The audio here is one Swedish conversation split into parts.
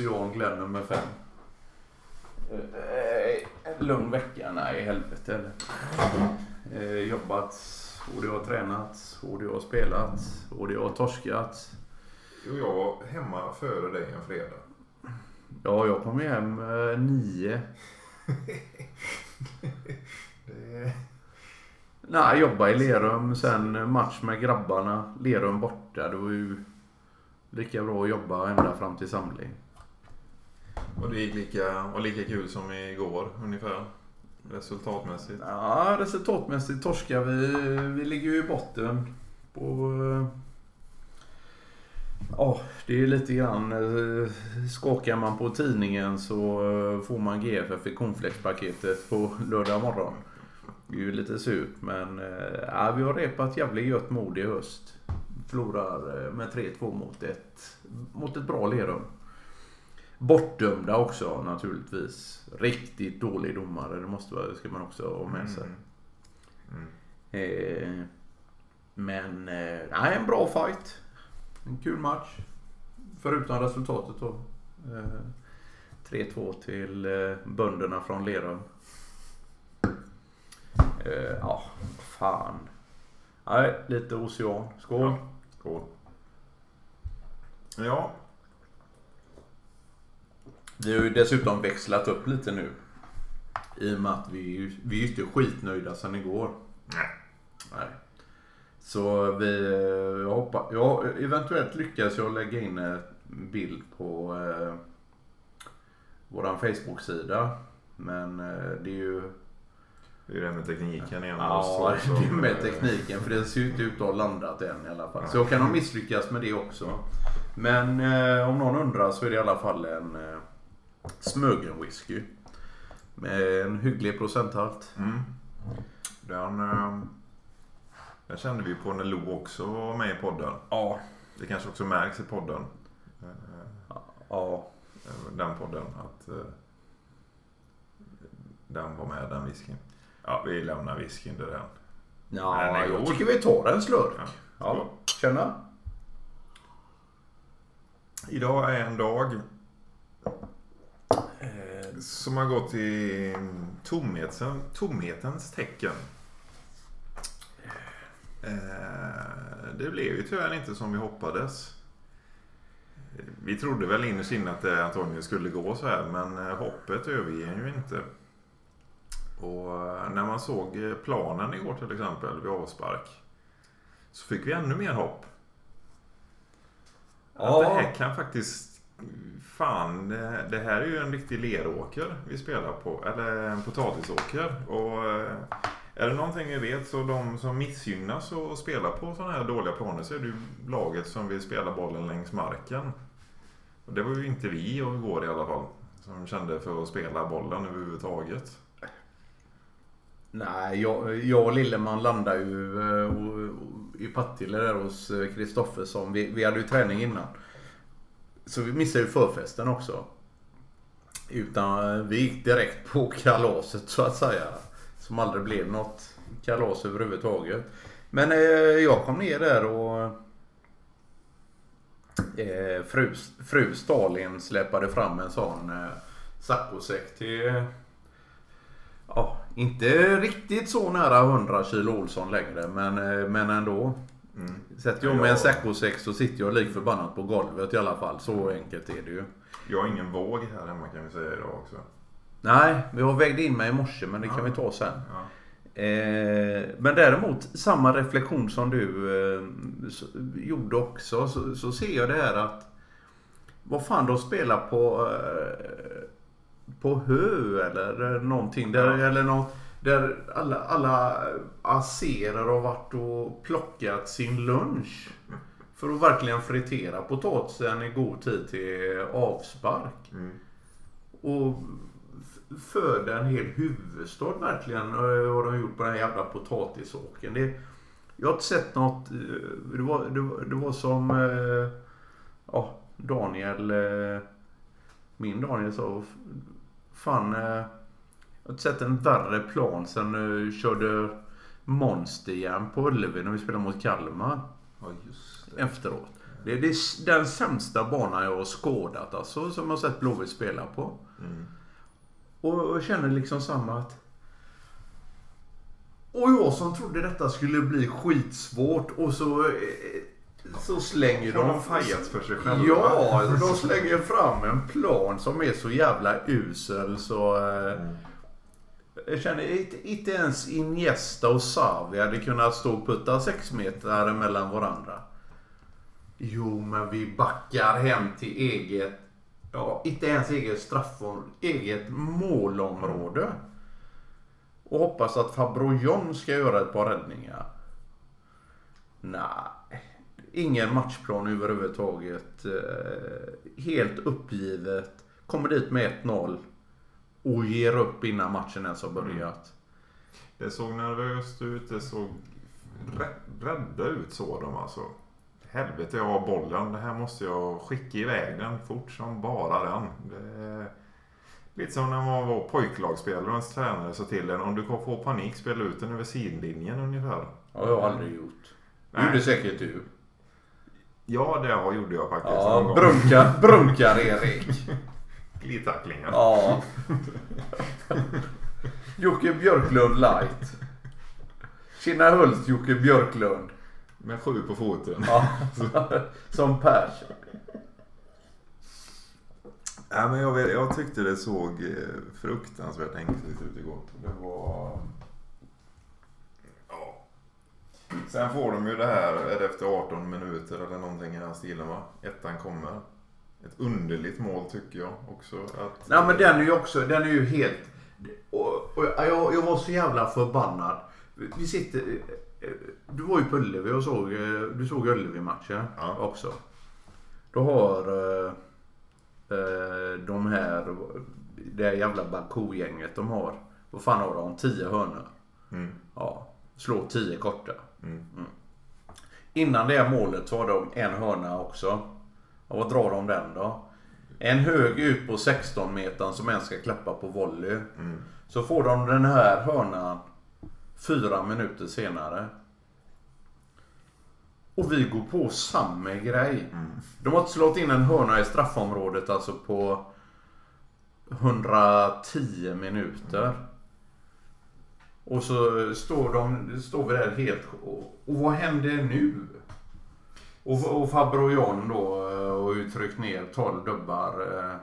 Ocean Glenn nummer fem. Eh, En lugn vecka? Nej, helvete eller. Eh, jobbat och det har tränat och det har spelat och det har torskat. Jo, jag var hemma före dig en fredag. Ja, jag kom hem eh, nio. Det... Nej, jag jobbade i Lerum. Sen match med grabbarna. Lerum borta. Det var ju lika bra att jobba ända fram till samling. Och det gick lika, var lika kul som igår ungefär. Resultatmässigt. Ja, resultatmässigt torskar vi. Vi ligger ju i botten. På... Eh, ja, det är lite grann. Eh, skakar man på tidningen så eh, får man GFF i cornflakespaketet på lördag morgon. Det är ju lite surt men ja, vi har repat jävligt gött mod i höst. Förlorar med 3-2 mot ett, mot ett bra Lerum. Bortdömda också naturligtvis. Riktigt dålig domare, det måste vara- det ska man också ha med sig. Mm. Eh, men eh, nej, en bra fight. En kul match. Förutom resultatet då. Eh, 3-2 till eh, bönderna från Lerum. Eh, ja, fan. Nej, lite ocean. Skål. Ja. Skål. Ja, Vi har ju dessutom växlat upp lite nu. I och med att vi, vi är inte skitnöjda sen igår. Nej. Nej. Så vi, eh, jag hoppas, ja, eventuellt lyckas jag lägga in en bild på eh, våran Facebook-sida. Men eh, det är ju... det är det med tekniken igen. Ja, Så- så- det är med tekniken. För det ser ju inte ut att ha landat än i alla fall. Så jag kan ha misslyckats med det också. Men eh, om någon undrar så är det i alla fall en eh, Smögen whisky. Med en hygglig procenthalt. Mm. Den, eh, den kände vi på när Lo också var med i podden. Ja. Det kanske också märks i podden. Ja. Den podden. Att eh, den var med, den whiskyn. Ja, vi lämnar whiskyn där den. Ja, Den är jag god. tycker vi tar en slurk. Ja. Ja, känna. Idag är en dag som har gått i tomheten, tomhetens tecken. Eh, Det blev ju tyvärr inte som vi hoppades. Vi trodde väl innerst inne att det antagligen skulle gå så här men eh, hoppet överger ju inte. Och eh, när man såg eh, planen igår till exempel vid avspark så fick vi ännu mer hopp. Att Ja. det här kan faktiskt... Fan, eh, det, här är ju en riktig leråker vi spelar på. Eller en potatisåker. Och eh, är det någonting vi vet så de som missgynnas och spelar på sådana här dåliga planer så är det ju laget som vill spela bollen längs marken. Och det var ju inte vi igår i alla fall. Som kände för att spela bollen överhuvudtaget. Nej, jag, jag och Lilleman landade ju eh, och- och- i Partille där hos Kristoffer som Vi, vi hade ju träning innan. Så vi missade ju förfesten också. Utan eh, vi gick direkt på kalaset så att säga. Som aldrig blev något kalas överhuvudtaget. Men eh, jag kom ner där och eh, fru, fru Stalin släpade fram en sån eh, saccosäck till eh, Ja, inte riktigt så nära 100 kilo Olsson längre men, eh, men ändå. Mm. Sätter jag med en säckosäck så sitter jag lik förbannat på golvet i alla fall. Så enkelt är det ju. Jag har ingen våg här hemma kan vi säga idag också. Nej, vi har vägde in mig i morse men det kan Ja. vi ta sen. Ja. Eh, men däremot samma reflektion som du eh, så, gjorde också så, så ser jag det här att vad fan de spelar på eh, på hö eller någonting där, Ja. eller något, där alla, alla aserer har varit och plockat sin lunch för att verkligen fritera potatisen i god tid till avspark. Mm. Och föda en hel huvudstad verkligen. eh, Vad de har gjort på den här jävla potatisåkern. Det, jag har inte sett något. eh, Det var, det var, det var som eh, ja, Daniel. Min Daniel sa. Fan. Jag har inte sett en värre plan sen eh, körde monsterjärn på Ullevi när vi spelade mot Kalmar Ja, just det. efteråt. Det är, den sämsta banan jag har skådat alltså, som jag har sett Blåvitt spela på. Mm. Och jag känner liksom samma att... Och jag som trodde detta skulle bli skitsvårt och så... eh, Så slänger Har de... de fajat för sig själva? Ja, de slänger fram en plan som är så jävla usel så... eh, Mm. Jag känner inte, inte ens Iniesta och Xavi hade kunnat stå och putta sex meter mellan varandra. Jo, men vi backar hem till eget... Ja, inte ens eget straffområde. Eget målområde. Och hoppas att Fabrojon ska göra ett par räddningar. Nej. Ingen matchplan överhuvudtaget. Eh, helt uppgivet. Kommer dit med 1-0. Och ger upp innan matchen ens har börjat. Det såg nervöst ut. Det såg rä- rädda ut så de alltså. Helvete, jag har bollen. Det här måste jag skicka iväg den fort som bara den. Det är lite som när man var pojklagsspelare och ens tränare sa till en om du får panik spela ut den över sidlinjen ungefär. Ja, jag har aldrig gjort. Det Nej. gjorde säkert du. Ja, det har- gjorde jag faktiskt Ja, brunkar, brunkar Erik. Glidtacklingar. Ja. Jocke Björklund light. Kina Hult, Jocke Björklund. Med sju på foten. Ja. Som Pers. Nej, men jag, vet, jag tyckte det såg eh, fruktansvärt ängsligt ut igår. Det var... Ja. Sen får de ju det här, är det efter 18 minuter eller någonting i den stilen va? Ettan kommer. Ett underligt mål tycker jag också. Att, Nej men den är ju också, den är ju helt... Och, och jag, jag var så jävla förbannad. Vi sitter... Du var ju på Ullevi och såg, eh, du såg Ullevi-matchen Ja. också. Då har eh, eh, de här, det jävla Baku-gänget de har. Vad fan har de? 10 hörnor. Mm, Ja, slå 10 korta. mm. Innan det här målet så har de en hörna också. Och vad drar de den då? En hög ut på 16 metern som en ska klappa på volley. Mm. Så får de den här hörnan fyra minuter senare. Och vi går på samma grej. Mm. De har slått in en hörna i straffområdet alltså på 110 minuter. Och så står, de, står vi där helt... Och, och vad händer nu? Och, och Fabro John då eh, har ju tryckt ner 12 dubbar eh,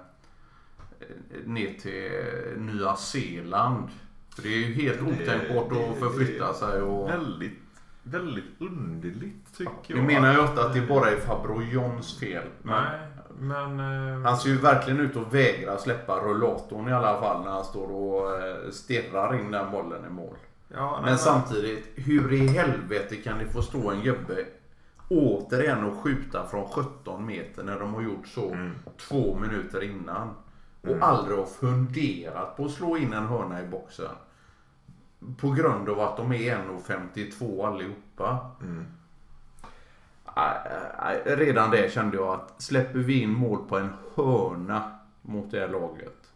ner till Nya Zeeland. För det är ju helt otänkbart att förflytta sig. Och... Väldigt, väldigt underligt tycker jag. Vi menar ju inte att det bara är Fabro Johns fel. Men Nej, men... eh, han ser ju verkligen ut att vägra släppa rullatorn i alla fall när han står och eh, stirrar in den bollen i mål. ja, nej, Men samtidigt, hur i helvete kan det få stå en gubbe återigen och skjuta från 17 meter när de har gjort så Mm. två minuter innan? Och Mm. aldrig har funderat på att slå in en hörna i boxen. På grund av att de är 1,52 allihopa. Mm. Redan det kände jag att släpper vi in mål på en hörna mot det här laget.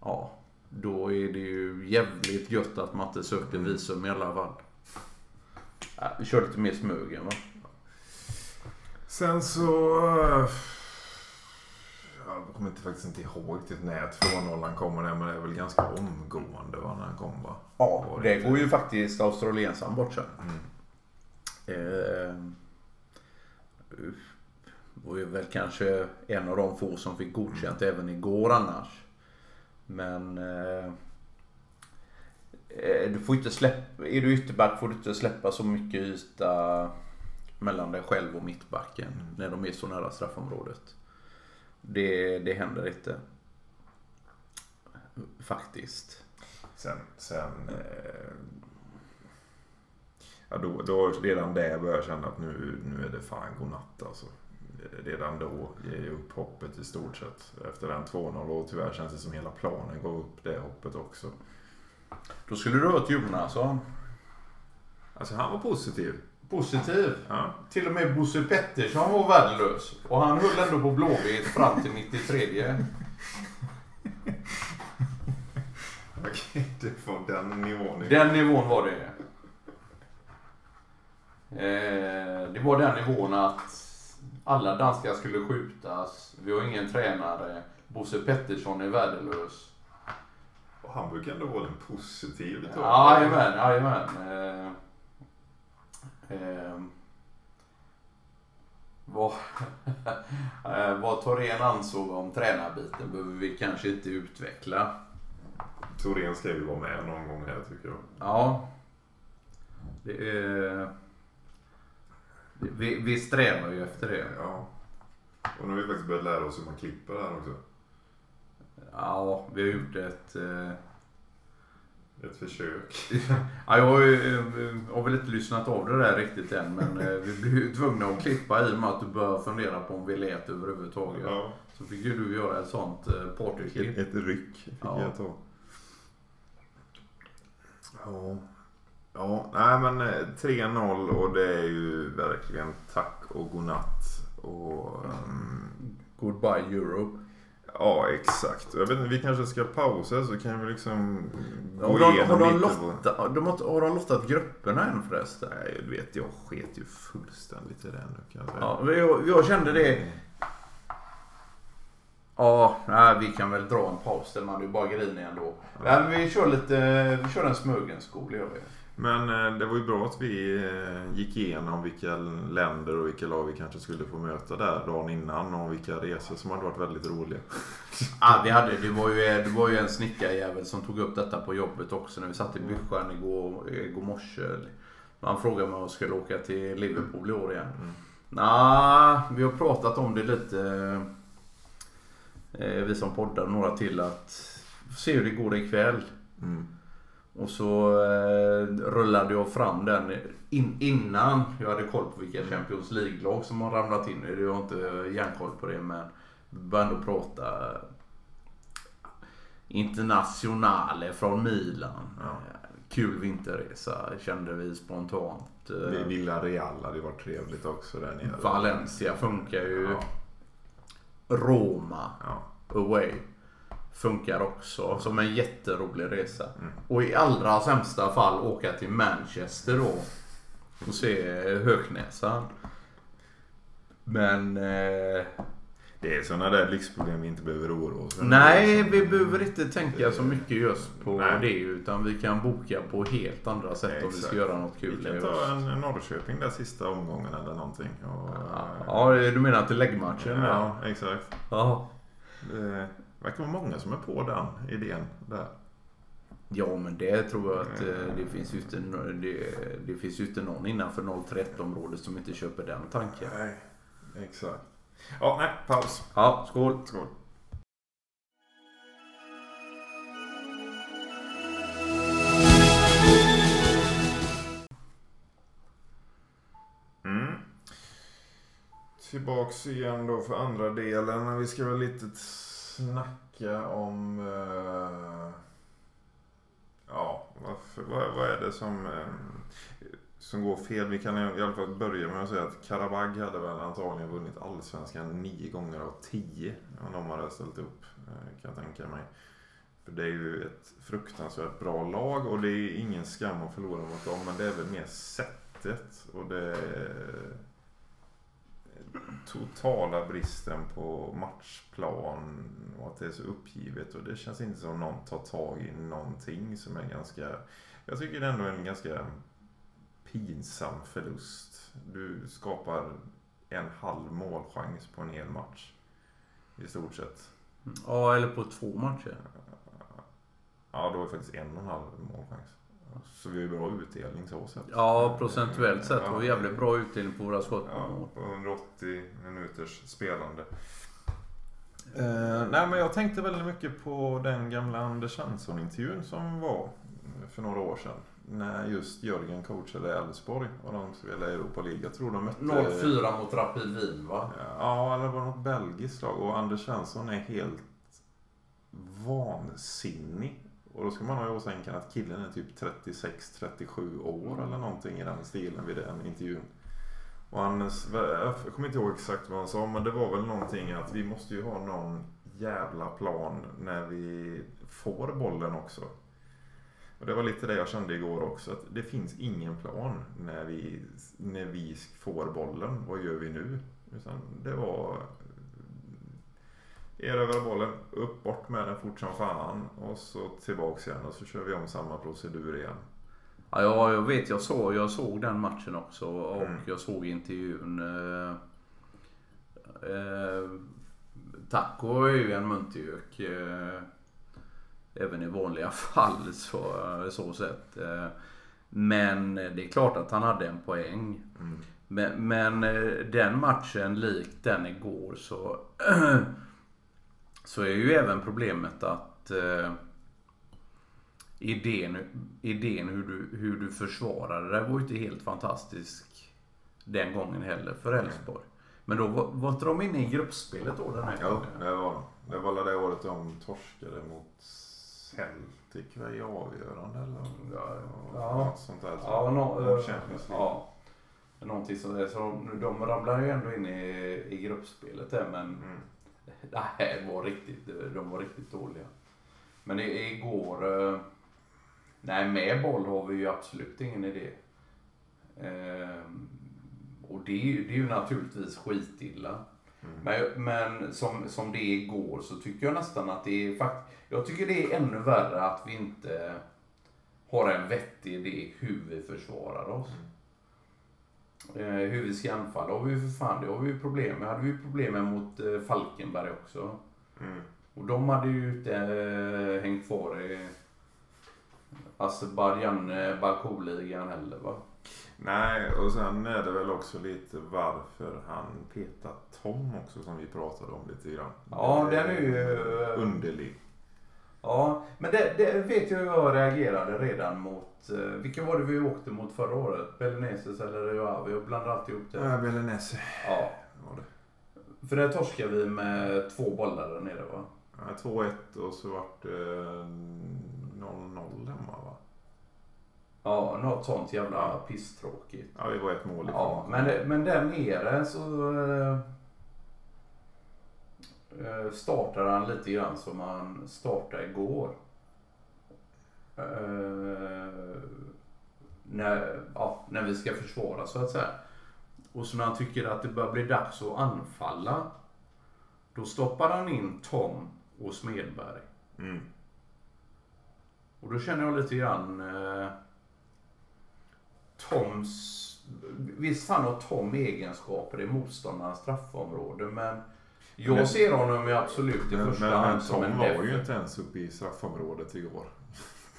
Ja, då är det ju jävligt gött att man inte sökte visum i alla fall. Ja, vi kör lite mer Smögen va? Sen så... eh, Jag kommer inte, faktiskt inte ihåg till när 2-0 han kommer ner, men det är väl ganska omgående va, när han kom va? Ja, det inte- går ju faktiskt australiensaren bort sen. Mm. Eh, var ju väl kanske en av de få som fick godkänt även igår annars. Men eh, du får inte släppa, är du ytterback får du inte släppa så mycket yta mellan dig själv och mittbacken när de är så nära straffområdet. Det, det händer inte. Faktiskt. Sen... sen eh, ja, då, då redan där började jag känna att nu, nu är det fan godnatt alltså. Redan då ger jag upp hoppet i stort sett. Efter den 2-0 och tyvärr känns det som hela planen går upp det hoppet också. Då skulle du hört Jonasson. Alltså han var positiv. Positiv. Ja. Till och med Bosse Pettersson var värdelös. Och han höll ändå på Blåvitt fram till 93. Okej, det var den nivån. Den nivån var det. Eh, det var den nivån att alla danskar skulle skjutas. Vi har ingen tränare. Bosse Pettersson är värdelös. Och han brukar ändå vara den positiv. Jajamän, jajamän. Eh, eh, vad, eh, vad Torén ansåg om tränarbiten behöver vi kanske inte utveckla. Torén ska ju vara med någon gång här tycker jag. Ja. Det är, vi, vi strävar ju efter det. Ja. Och nu har vi faktiskt börjat lära oss hur man klipper här också. Ja, vi har gjort ett... Eh, Ett försök. ja, jag har, ju, eh, har väl inte lyssnat av det där riktigt än men eh, vi blev ju tvungna att klippa i och med att du började fundera på om vi lät överhuvudtaget. Ja. Så fick ju du göra ett sånt eh, partyklipp. Ett ryck fick Ja. jag ta. Ja. Ja, nej men eh, 3-0 och det är ju verkligen tack och godnatt. Och, ehm, Goodbye Europe. Ja, exakt. Jag vet inte, vi kanske ska pausa så kan vi liksom gå Har de, har, igenom de lite. lotta, de har, har de lottat grupperna än förresten? Nej, du vet, jag sket ju fullständigt i det nu kan jag säga. Ja, jag, jag kände det. Ja, nej, vi kan väl dra en paus där man är bara grinig ändå. Nej, men vi kör lite, vi kör en Smögenskol gör vi. Men eh, det var ju bra att vi eh, gick igenom vilka länder och vilka lag vi kanske skulle få möta där dagen innan och vilka resor som hade varit väldigt roliga. Ja, vi hade, det, var ju, det var ju en snickarjävel som tog upp detta på jobbet också när vi satt i Byschan igår, igår morse. Han frågade mig om jag skulle åka till Liverpool i år igen. Mm. Nej, vi har pratat om det lite. Eh, vi som poddar några till att se hur det går ikväll. Mm. Och så eh, rullade jag fram den in, innan jag hade koll på vilka Champions League-lag som har ramlat in. Jag har inte järnkoll på det men började ändå prata Internationale från Milan. Ja. Eh, Kul vinterresa kände vi spontant. Eh, Vi- Villarreal hade varit trevligt också där nere. Valencia funkar ju. Ja. Roma Ja. away funkar också som en jätterolig resa. Mm. Och i allra sämsta fall åka till Manchester då och se Höknäsan. Men eh, Det är sådana där lyxproblem vi inte behöver oroa oss för. nej, vi behöver inte tänka så mycket just på Nej. det utan vi kan boka på helt andra sätt om vi ska göra något kul. Vi kan ta en Norrköping där sista omgången eller någonting. Och, Ja, du menar till läggmatchen? ja, exakt. ja. Det verkar vara många som är på den idén där. Ja men det tror jag att eh, det finns ju inte, det, det finns ju inte någon innanför 031 området som inte köper den tanken. Nej, exakt. Ja, nej, paus. Ja, skål! Skål. Mm. Tillbaks igen då för andra delen. Vi ska väl lite snacka om... Uh, ja, varför, vad, vad är det som, eh, som går fel? Vi kan i alla fall börja med att säga att Karabag hade väl antagligen vunnit Allsvenskan nio gånger av tio. Om de hade ställt upp, eh, kan jag tänka mig. För det är ju ett fruktansvärt bra lag och det är ingen skam att förlora mot dem. Men det är väl mer sättet och det är totala bristen på matchplan och att det är så uppgivet. Och det känns inte som någon tar tag i någonting som är ganska... Jag tycker det är ändå en ganska pinsam förlust. Du skapar en halv målchans på en hel match. I stort sett. Ja, eller på två matcher. Ja, då är det faktiskt en och en halv målchans. Så vi har ju bra utdelning så sett. Ja, procentuellt sett har vi jävligt bra utdelning på våra skott Ja, på 180 minuters spelande. Eh, nej, men jag tänkte väldigt mycket på den gamla Anders Svensson-intervjun som var för några år sedan. När just Jörgen coachade Elfsborg och de spelade i Europa League. Jag tror de mötte... 0-4 mot Rapid Wien va? Ja, eller var det något belgiskt lag. Och Anders Svensson är helt vansinnig. Och då ska man ha i åtanke att killen är typ 36-37 år eller någonting i den stilen vid den intervjun. Och han, jag kommer inte ihåg exakt vad han sa men det var väl någonting att vi måste ju ha någon jävla plan när vi får bollen också. Och det var lite det jag kände igår också. Att det finns ingen plan när vi, när vi får bollen. Vad gör vi nu? Utan det var erövra bollen, upp bort med den fort som fan och så tillbaks igen och så kör vi om samma procedur igen. Ja, jag vet. Jag såg, jag såg den matchen också och Mm. jag såg intervjun. Eh, eh, Taco är ju en muntergök. Eh, även i vanliga fall så, så sett. Eh, men det är klart att han hade en poäng. Mm. Men, men eh, den matchen likt den igår så, så är ju även problemet att eh, idén, idén hur, du, hur du försvarade det var ju inte helt fantastisk den gången heller för Elfsborg. Men då var, var inte de inne i gruppspelet då den här Ja, gången? det var det. var det året de torskade mot Celtic i avgörande eller? Ja, Ja, ja. Något sånt där. Ja, no, Mot Champions League. ja. Någonting som det. Så de, de ramlar ju ändå in i, i gruppspelet där men Mm. Nej, var riktigt, de var riktigt dåliga. Men igår... eh, Nej, med boll har vi ju absolut ingen idé. Ehm, Och det är, ju, det är ju naturligtvis skitilla. Mm. Men, men som, som det är igår så tycker jag nästan att det är Jag tycker det är ännu värre att vi inte har en vettig idé hur vi försvarar oss. Eh, hur vi ska anfalla har vi ju för fan, det har vi ju problem med. hade vi ju problem med mot eh, Falkenberg också. Mm. Och de hade ju inte eh, hängt kvar i Azerbajdzjan eh, Baku-ligan heller va? Nej, och sen är det väl också lite varför han petar Tom också som vi pratade om lite grann. Ja, Det den är ju, eh, Underlig. Ja, men det, det vet jag jag reagerade redan mot... Eh, vilka var det vi åkte mot förra året? Beleneses eller Joavi? Jag blandar alltid ihop det. Ja, Belenese Ja, var det. för där torskade vi med två bollar där nere va? Ja, 2-1 och så vart det 0-0 hemma va? Ja, något sånt jävla pisstråkigt. Ja, vi var ett mål ifrån. Ja, men, det- men där nere så eh, eh, startar han lite grann som han startade igår. Eh, när, ja, när vi ska försvara så att säga. Och så när han tycker att det börjar bli dags att anfalla. Då stoppar han in Tom och Smedberg. Mm. Och då känner jag lite grann eh, Toms... Visst fan har Tom egenskaper i motståndarnas straffområde men jag Men- ser honom ju absolut i Men, första men, men hand som Tom en var def. ju inte ens uppe i straffområdet igår.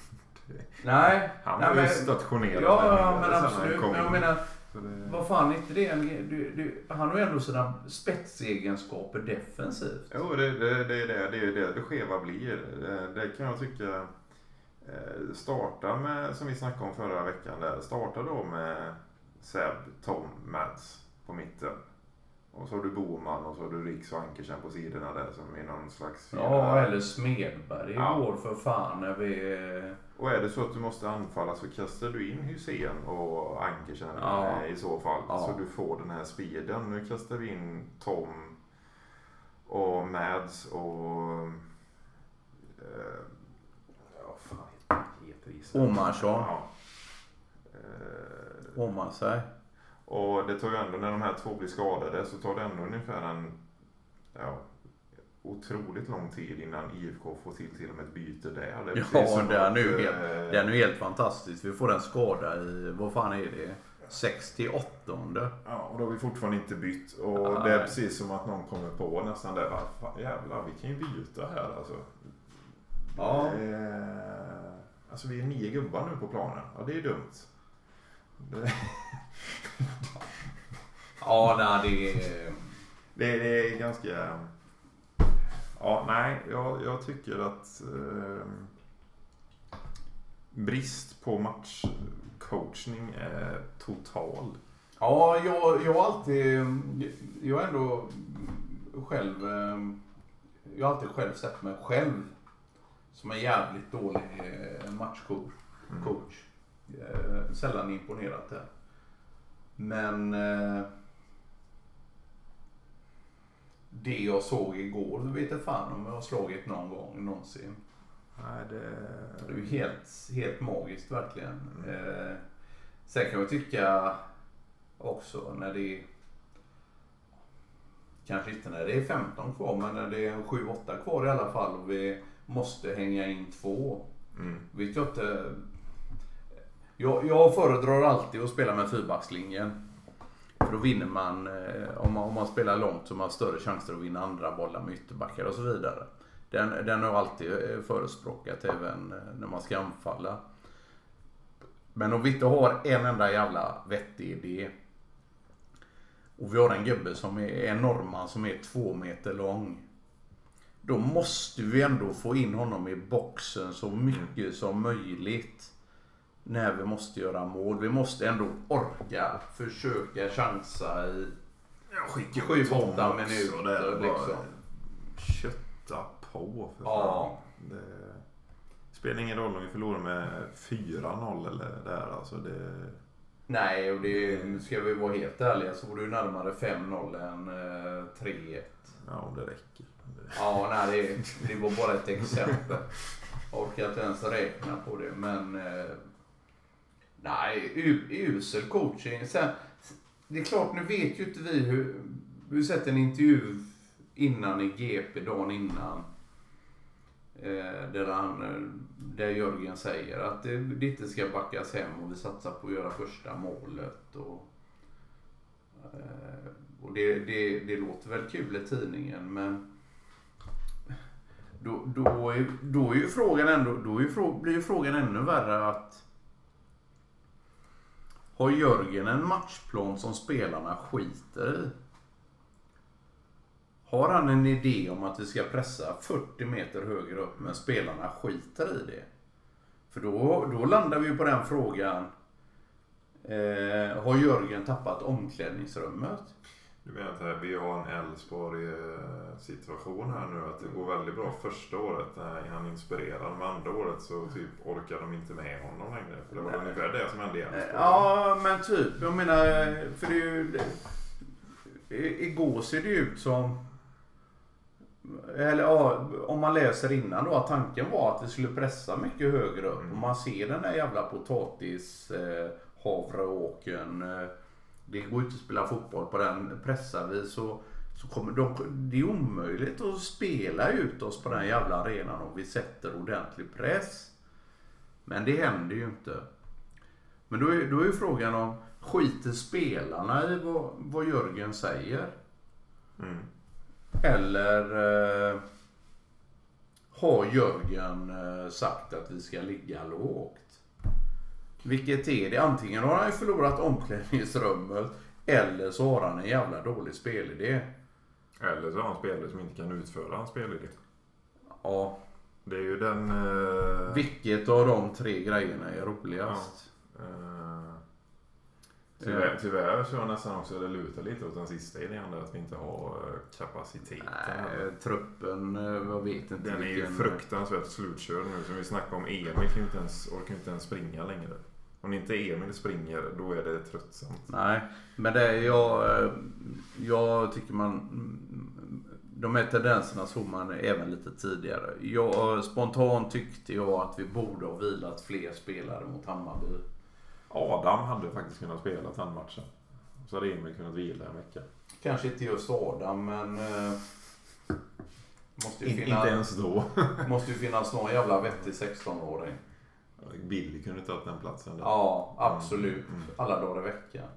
Nej, Han nej, var ju stationerad ja, ja men absolut. Men jag menar, det- vad fan är inte det du, du, Han har ju ändå sina spetsegenskaper defensivt. Jo, det, det, det är det det, är det det skeva blir. Det, det kan jag tycka. eh, Starta med, som vi snackade om förra veckan, där. starta då med Seb, Tom, Mads på mitten. Och så har du Boman och så har du Riks och Ankersen på sidorna där som är någon slags... Ja, eller Smedberg Ja. igår för fan när vi... Och är det så att du måste anfalla så kastar du in Hussein och Ankersen Ja. eh, i så fall. Ja. Så du får den här speeden. Nu kastar vi in Tom och Mads och... Eh, ja, fan heter? Omarsson. Ja. Eh, Omar sig. Och det tar ju ändå, när de här två blir skadade så tar det ändå ungefär en ja, otroligt lång tid innan IFK får till till och med ett byte där. Det Ja, det är nu eh, helt- Det är nu helt fantastiskt. Vi får en skada i, vad fan är det? 68 Ja, och då har vi fortfarande inte bytt. Och Nej. det är precis som att någon kommer på nästan där. "Va, Fan, jävlar, vi kan ju byta här alltså. Ja. Det är- Alltså vi är nio gubbar nu på planen. Ja, det är dumt. Det, Ja, nej, det är... det, det är ganska... Ja, nej, jag, jag tycker att eh, brist på matchcoachning är total. Ja, jag, jag har alltid... Jag har ändå själv... eh, Jag har alltid själv sett mig själv som en jävligt dålig eh, matchcoach. Mm. Coach. Eh, Sällan imponerat där. Men... eh, Det jag såg igår, vet jag fan om jag har slagit någon gång någonsin. Nej, det... Det är ju helt, helt magiskt verkligen. Eh, sen kan jag tycka också när det är Kanske inte när det är 15 kvar men när det är 7-8 kvar i alla fall och vi måste hänga in två. Mm. Vet jag inte. Jag, jag föredrar alltid att spela med fyrbackslinjen. För då vinner man, eh, om man, om man spelar långt så har man större chanser att vinna andra bollar med ytterbackar och så vidare. Den, den har jag alltid eh, förespråkat även eh, när man ska anfalla. Men om vi inte har en enda jävla vettig idé. Och vi har en gubbe som är en norrman som är två meter lång. Då måste vi ändå få in honom i boxen så mycket som möjligt. När vi måste göra mål. Vi måste ändå orka försöka chansa i Jag skickar Sju, Tom åtta också minuter, där, bara liksom. Kötta på för Ja. fan. Det spelar ingen roll om vi förlorar med 4-0 eller där alltså. Det... Nej, och det ska vi vara helt ärliga så var det ju närmare 5-0 än eh, 3-1. Ja, om det räcker. Ja, nej, det, det var bara ett exempel. Jag orkar inte ens räkna på det, men... Nej, usel coaching. Sen, det är klart, nu vet ju inte vi hur... Vi har sett en intervju innan i GP, dagen innan. Eh, där, han, där Jörgen säger att det, det inte ska backas hem och vi satsar på att göra första målet. Och, eh, och det, det, det låter väl kul i tidningen men då, då, är, då är ju frågan ändå, då är ju, blir ju frågan ännu värre att har Jörgen en matchplan som spelarna skiter i? Har han en idé om att vi ska pressa 40 meter högre upp men spelarna skiter i det? För då, då landar vi ju på den frågan. Eh, har Jörgen tappat omklädningsrummet? Du menar att vi har en Elfsborg eh, situation här nu att det går väldigt bra första året när han inspirerar. Men andra året så typ orkar de inte med honom längre. För det var Nej. ungefär det som hände i Eh, Elfsborg. Ja, men typ. Jag menar, för det är ju... Igår ser det ut som... Eller ja, om man läser innan då att tanken var att vi skulle pressa mycket högre upp. Mm. Och man ser den där jävla potatis, eh, havreåkern. Eh, det går ju inte att spela fotboll på den. Pressar vi så, så kommer de, det är omöjligt att spela ut oss på den jävla arenan om vi sätter ordentlig press. Men det händer ju inte. Men då är, då är ju frågan om skiter spelarna i vad, vad Jörgen säger? Mm. Eller eh, har Jörgen eh, sagt att vi ska ligga lågt? Vilket är det? Antingen har han ju förlorat omklädningsrummet eller så har han en jävla dålig spelidé. Eller så har han spelare som inte kan utföra hans spelidé. Ja, Det är ju den... Eh, vilket av de tre grejerna är roligast? eh, tyvärr, tyvärr så jag nästan också det lutar lite åt den sista idén där att vi inte har eh, kapaciteten. Nej, truppen, eh, jag vet inte Den är ju vilken- fruktansvärt slutkörd nu. Som vi snackade om. Emil kan inte ens, orkar inte ens springa längre. Om inte Emil springer, då är det tröttsamt. Nej, men det är jag, eh, jag tycker man... De här tendenserna såg man även lite tidigare. Jag, spontant tyckte jag att vi borde ha vilat fler spelare mot Hammarby. Adam hade faktiskt kunnat spela den matchen. Så hade Emil kunnat vila en vecka. Kanske inte just Adam, men... Eh, måste, ju In, finnas, inte ens då. måste ju finnas någon jävla vettig 16-åring. Billy kunde tagit den platsen. Där. Ja, absolut. Mm. Alla dagar i veckan.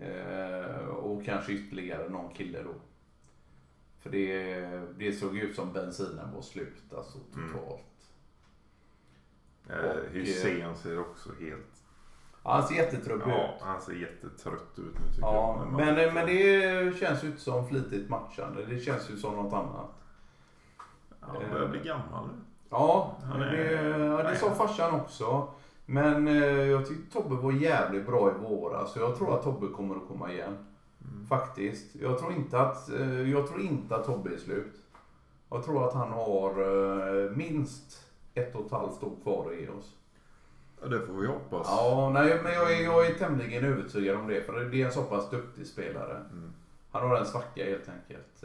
Eh, och kanske ytterligare någon kille då. För det, det såg ut som bensinen var slut alltså Mm. totalt. Eh, Och, Hysén ser också helt... Ja, han ser jättetrubbig Ja, ut. han ser jättetrött ut nu tycker Ja, jag. men, men det känns ju inte som flitigt matchande. Det känns ju som något annat. Ja, han börjar bli gammal nu. Ja, det, ja, det sa farsan också. Men eh, jag tyckte Tobbe var jävligt bra i våras. Så jag tror att Tobbe kommer att komma igen. Mm. Faktiskt. Jag tror inte att, eh, jag tror inte att Tobbe är slut. Jag tror att han har eh, minst ett och ett halvt år kvar i oss. Ja, det får vi hoppas. Ja, nej, men jag är, jag är tämligen övertygad om det. För det är en så pass duktig spelare. Mm. Han har en svacka helt enkelt.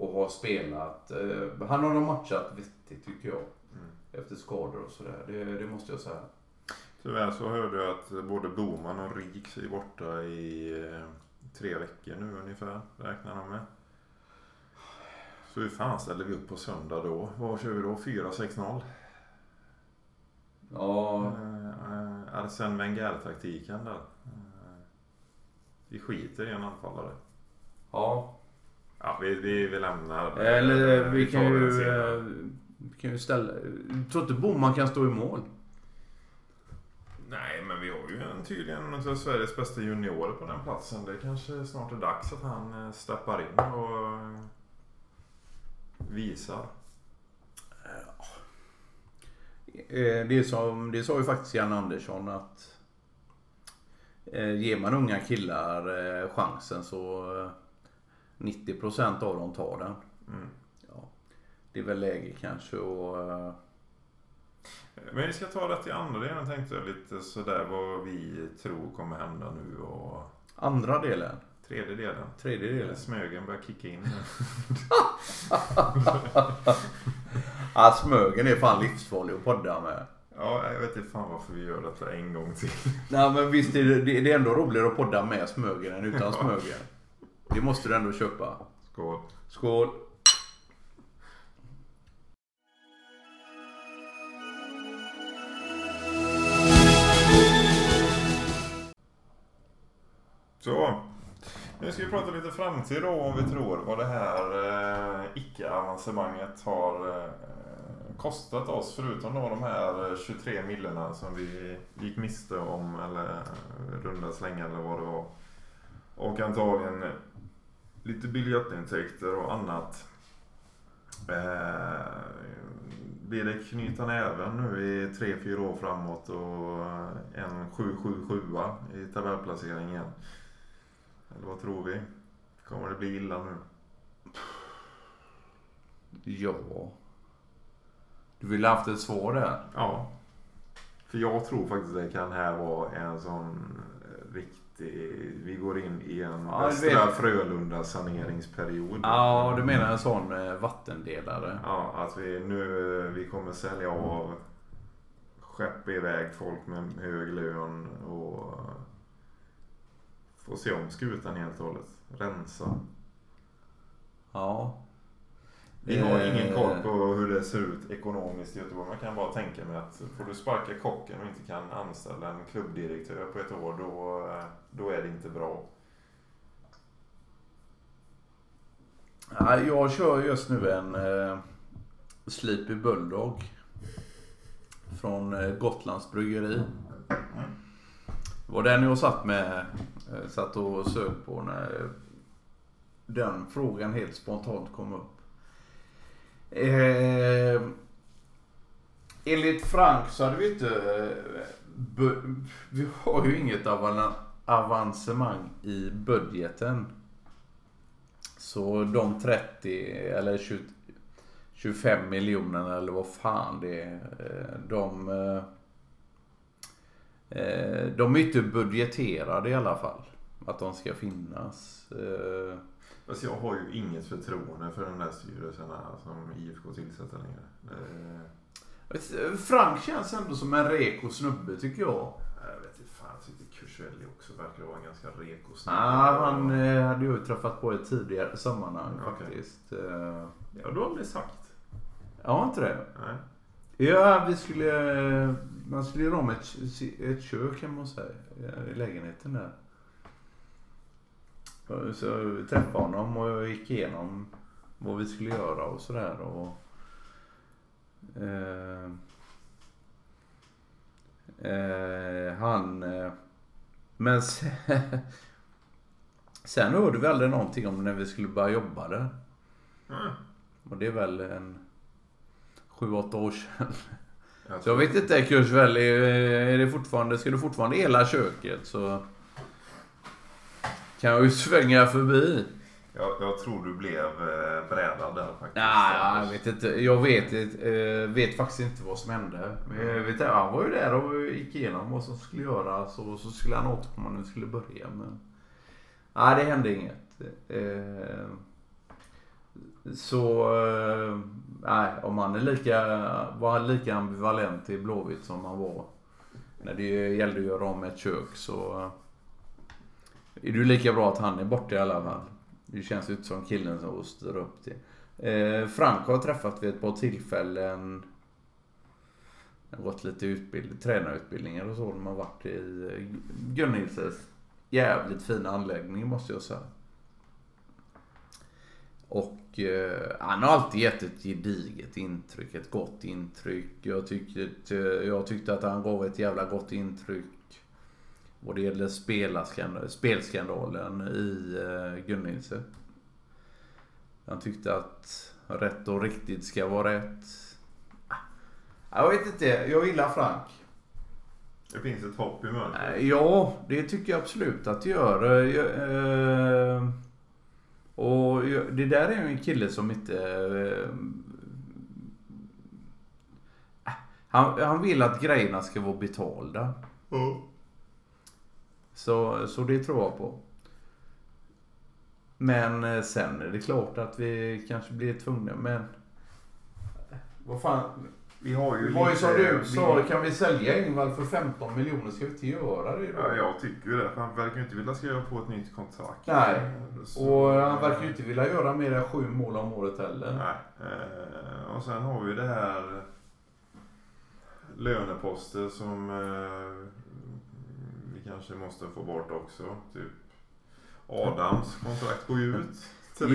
Eh, Och har spelat. Eh, han har nog matchat vettigt tycker jag. Mm. Efter skador och sådär. Det, det måste jag säga. Tyvärr så hörde jag att både Boman och Riks är borta i eh, tre veckor nu ungefär, räknar de med. Så hur fan ställer vi upp på söndag då? Vad kör vi då? 4-6-0? Ja, Uh, Arsene Wenger-taktiken där. Eh, vi skiter i en anfallare. ja. Ja, vi, vi, vi lämnar. Eller vi tar kan ju, eh, vi kan ju ställa... Tror inte Boman kan stå i mål? Nej, men vi har ju en, tydligen en Sveriges bästa juniorer på den platsen. Det kanske snart är dags att han eh, steppar in och eh, visar. Eh, Det, som, det sa ju faktiskt Jan Andersson att eh, ger man unga killar eh, chansen så eh, 90% av dem tar den. Mm. Ja, det är väl läge kanske och eh, Men vi ska ta det till andra delen tänkte jag lite sådär vad vi tror kommer hända nu och andra delen, tredje delen. tredje delen. Smögen börjar kicka in. Ja, Smögen är fan livsfarlig att podda med. Ja, jag vet inte fan varför vi gör detta en gång till. Nej men visst är det, det är ändå roligare att podda med Smögen än utan Smögen. Det måste du ändå köpa. Skål. Skål! Så. Nu ska vi prata lite framtid då om vi tror vad det här eh, icke-avancemanget har eh, kostat oss. Förutom då de här 23 millerna som vi gick miste om eller eh, runda slängar eller vad det var. Och antagligen lite biljettintäkter och annat. Eh, blir det knyta näven nu i 3-4 år framåt och en 7-7-7 i tabellplaceringen? Eller vad tror vi? Kommer det bli illa nu? Ja. Du ville haft ett svar där. Ja. För jag tror faktiskt det kan här vara en sån eh, riktig... Vi går in i en Ja, Västra vet. Frölunda saneringsperiod. Ja, du menar en sån eh, vattendelare? Ja, att vi nu eh, vi kommer sälja av skeppa iväg folk med hög lön och få se om skutan helt och hållet. Rensa. Ja. Vi har Eh, ingen koll på hur det ser ut ekonomiskt i Göteborg. Man kan bara tänka mig att får du sparka kocken och inte kan anställa en klubbdirektör på ett år då, eh, då är det inte bra. Ja, jag kör just nu en eh, Sleepy Bulldog. Från eh, Gotlands bryggeri. Det var den jag satt med. Satt och sög på när den frågan helt spontant kom upp. Eh, enligt Frank så hade vi inte... Vi har ju inget avan- avancemang i budgeten. Så de 30 eller 20, 25 miljonerna eller vad fan det är. Eh, de, eh, eh, de är inte budgeterade i alla fall. Att de ska finnas. Eh, Fast jag har ju inget förtroende för den där styrelsen som IFK tillsätter längre. Det, Frank känns ändå som en reko snubbe tycker jag. jag vet inte fan, jag tyckte Kurselli också verkar vara en ganska reko snubbe. Ah, han eh, hade ju träffat på ett tidigare sammanhang Okej. faktiskt. Eh, Ja, du har aldrig sagt. Ja, inte det? Nej. Ja, vi skulle... Man skulle göra om ett, ett kök hemma hos sig. I lägenheten där. Så vi träffade honom och jag gick igenom vad vi skulle göra och sådär. Och, eh, eh, han... Eh, men sen, sen hörde vi aldrig någonting om när vi skulle börja jobba där. Mm. Och det är väl en 7-8 år sedan. Jag, Så jag vet inte Kursväl, är det fortfarande, ska du fortfarande hela köket så kan jag ju svänga förbi. jag, jag tror du blev eh, brädad där faktiskt. Nej, jag vet inte. Jag vet, eh, vet faktiskt inte vad som hände. Men jag vet, han var ju där och gick igenom vad som skulle göras och så skulle han återkomma när vi skulle börja. Men nej, det hände inget. Eh, Så, nej, om han är lika, var lika ambivalent i Blåvitt som han var när det gällde att göra om ett kök så är du ju lika bra att han är borta i alla fall. Det känns ju inte som killen som styr upp det. Eh, Frank har jag träffat vid ett par tillfällen. Jag har gått lite utbild tränarutbildningar och så. De har varit i eh, Gunnilses jävligt fina anläggning måste jag säga. Och eh, han har alltid gett ett gediget intryck, ett gott intryck. Jag tyckte, eh, jag tyckte att han gav ett jävla gott intryck vad det gäller spelskandalen i eh, Gunnilse. Han tyckte att rätt och riktigt ska vara rätt. Ah, jag vet inte, jag gillar Frank. Det finns ett hopp i mörkret. Eh, ja, det tycker jag absolut att det gör. Eh, och det där är ju en kille som inte... Eh, han, han vill att grejerna ska vara betalda. Mm. Så, så det tror jag på. Men eh, sen är det klart att vi kanske blir tvungna. Men... Vad fan. Vi har ju är lite- som du sa, kan vi sälja Ingvall för 15 miljoner? Ska vi inte göra det då? Ja, jag tycker ju det. För han verkar ju inte vilja skriva på ett nytt kontrakt. Nej. Så- Och han verkar ju inte vilja göra mer än sju mål om året heller. Nej. Eh, och sen har vi det här löneposter som eh, kanske måste få bort också. Typ Adams kontrakt går ju ut.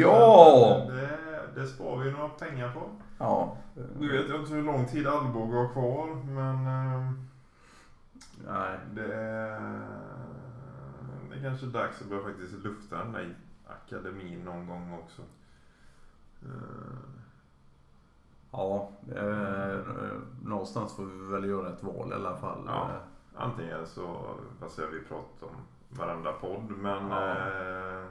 Ja! Det, det sparar vi några pengar på. Ja. Nu vet jag inte hur lång tid Alvbåge har kvar men eh, Nej. det är, det är kanske dags att börja faktiskt lufta den där akademin någon gång också. Eh, Ja. Eh, någonstans får vi väl göra ett val i alla fall. Ja. Antingen så, fast jag vi pratat om varenda podd, men Ja. eh,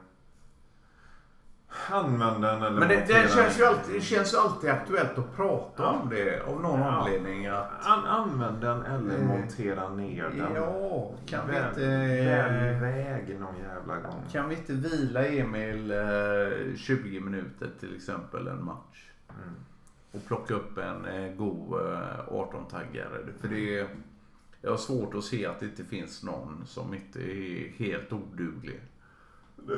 använd den eller Men det, det, känns ju alltid, det känns ju alltid aktuellt att prata Ja. om det av någon Ja. anledning. Att, An, använd den eller Eh, montera ner den. ja, kan vi Väl- inte... Välj väg någon jävla gång. Kan vi inte vila Emil eh, 20 minuter till exempel en match? Mm. Och plocka upp en eh, god eh, 18-taggare. För det är... Jag har svårt att se att det inte finns någon som inte är helt oduglig.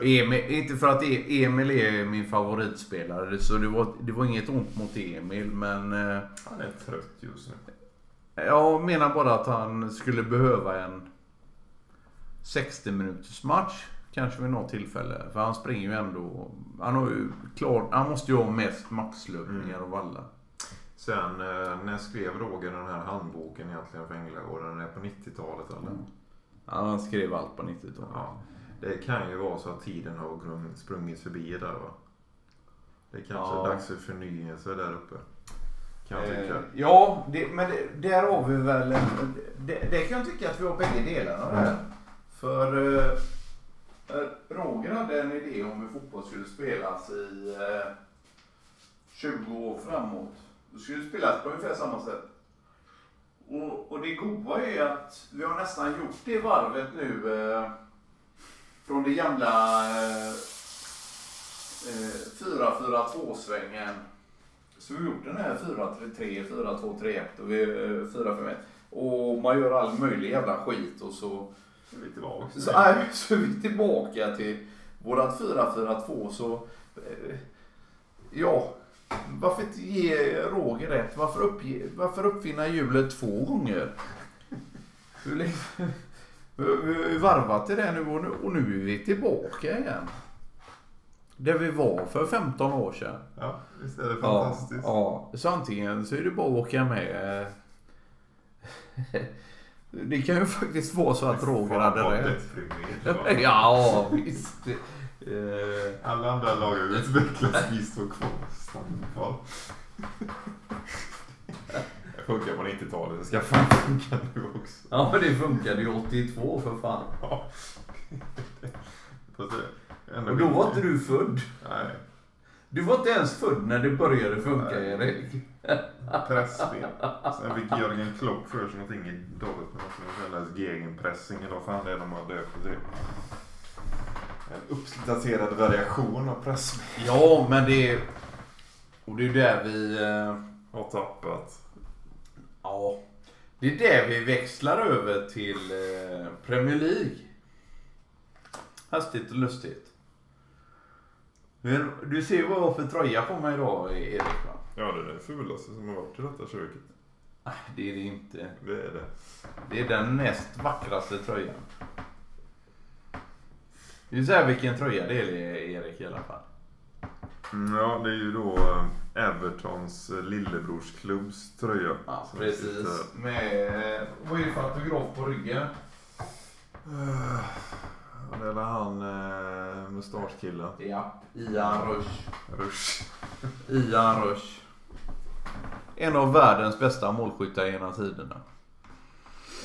Emil, inte för att E- Emil är min favoritspelare, så det var, det var inget ont mot Emil, men eh, Han är trött just nu. jag menar bara att han skulle behöva en 60 minuters match kanske vid något tillfälle. För han springer ju ändå, han har ju klart, han måste ju ha mest maxlöpningar av alla. Sen eh, när skrev Roger den här handboken egentligen för Änglagården? Den är på 90-talet eller? Ja, han skrev allt på 90-talet. Ja. Det kan ju vara så att tiden har sprungit förbi där va? Det kanske Ja. är dags för förnyelse där uppe. Kan jag tycka. Eh, ja, det, men det, där har vi väl... Det, det kan jag tycka att vi har bägge delarna där. För eh, eh, Roger hade en idé om hur fotboll skulle spelas i eh, 20 år framåt. Det skulle spelas på ungefär samma sätt. Och, och det goda är att vi har nästan gjort det varvet nu eh, från det gamla eh, eh, 4-4-2-svängen. Så vi har gjort den här 4-3-3, 4-2-3-1 och vi, eh, 4-5-1. Och man gör all möjlig jävla skit och så är vi tillbaka. så, nej, så är vi tillbaka till vårat 4-4-2 så... Eh, ja, varför inte ge Roger rätt? Varför, uppge, varför uppfinna hjulet två gånger? Hur länge- Vi har varvat till det nu och, nu och nu är vi tillbaka igen. Där vi var för 15 år sedan. Ja, visst är det fantastiskt. Ja, ja. Så antingen så är det bara att åka med. Det kan ju faktiskt vara så att Roger hade rätt. deprimerad. Ja, visst. Eh, Alla andra lag har utvecklats, vi står kvar. Kvar. Det funkar på 90-talet, det ska fan funka nu också. Ja, men det funkade ju 82 för fan. Ja. Fast det ändå Och då var inte du född. Nej, Du var inte ens född när det började funka, Nej. Erik. pressspel. Sen fick Jörgen Klopp för sig någonting i Dortmund som kallas gegenpressing eller vad fan det är de har döpt det till. En uppdaterad variation av pressspel. Ja, men det... Och det är där vi... eh, Har tappat. Ja. Det är där vi växlar över till eh, Premier League. Hastigt och lustigt. Men Du ser vad jag har för tröja på mig idag Erik va? Ja, det är det fulaste som har varit i detta köket. Nej, det är det inte. Det är det. Det är den näst vackraste tröjan. Du säger vilken tröja det är Erik i alla fall. Mm, Ja, det är ju då eh, Evertons eh, lillebrorsklubbs tröja. Ja, precis. Med, eh, vad är det för autograf på ryggen? Det är väl han eh, mustaschkillen. Ja, Ian Rush. Rush. Ian Rush. En av världens bästa målskyttar genom tiderna.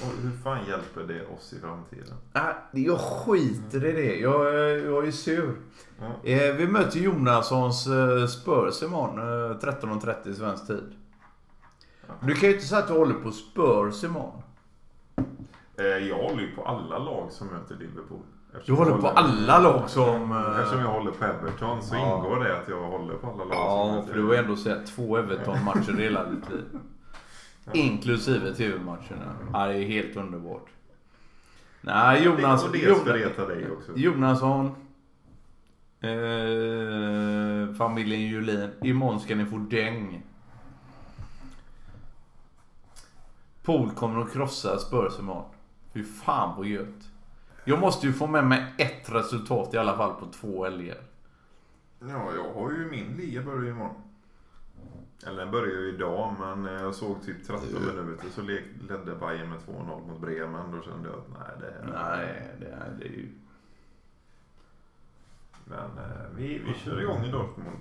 Och hur fan hjälper det oss i framtiden? Äh, jag skiter i det. Jag, jag är sur. Ja. Eh, vi möter Jonassons eh, Spurs imorgon. Eh, 13.30 svensk tid. Du kan ju inte säga att du håller på Spurs imorgon. Eh, Jag håller ju på alla lag som möter Liverpool. Du Eftersom håller jag på alla lag som... eh, Eftersom jag håller på Everton så Ja. ingår det att jag håller på alla lag som Ja, för du har ändå sett två Everton-matcher i hela ditt liv. Inklusive TV-matcherna. Ja, det är helt underbart. Nej, Jonas... Dels Jonas. Jonasson. Eh, familjen Julin. Imorgon ska ni få däng. Pool kommer att krossa Spurs imorgon. Fy fan vad gött. Jag måste ju få med mig ett resultat i alla fall på två helger. Ja, jag har ju min liga börjar imorgon. Eller den börjar ju idag, men eh, jag såg typ 13 minuter så le- ledde Bayern med 2-0 mot Bremen. Då kände jag att nej, det är... Nej, det är, det är ju... Men eh, vi, vi kör igång i Dortmund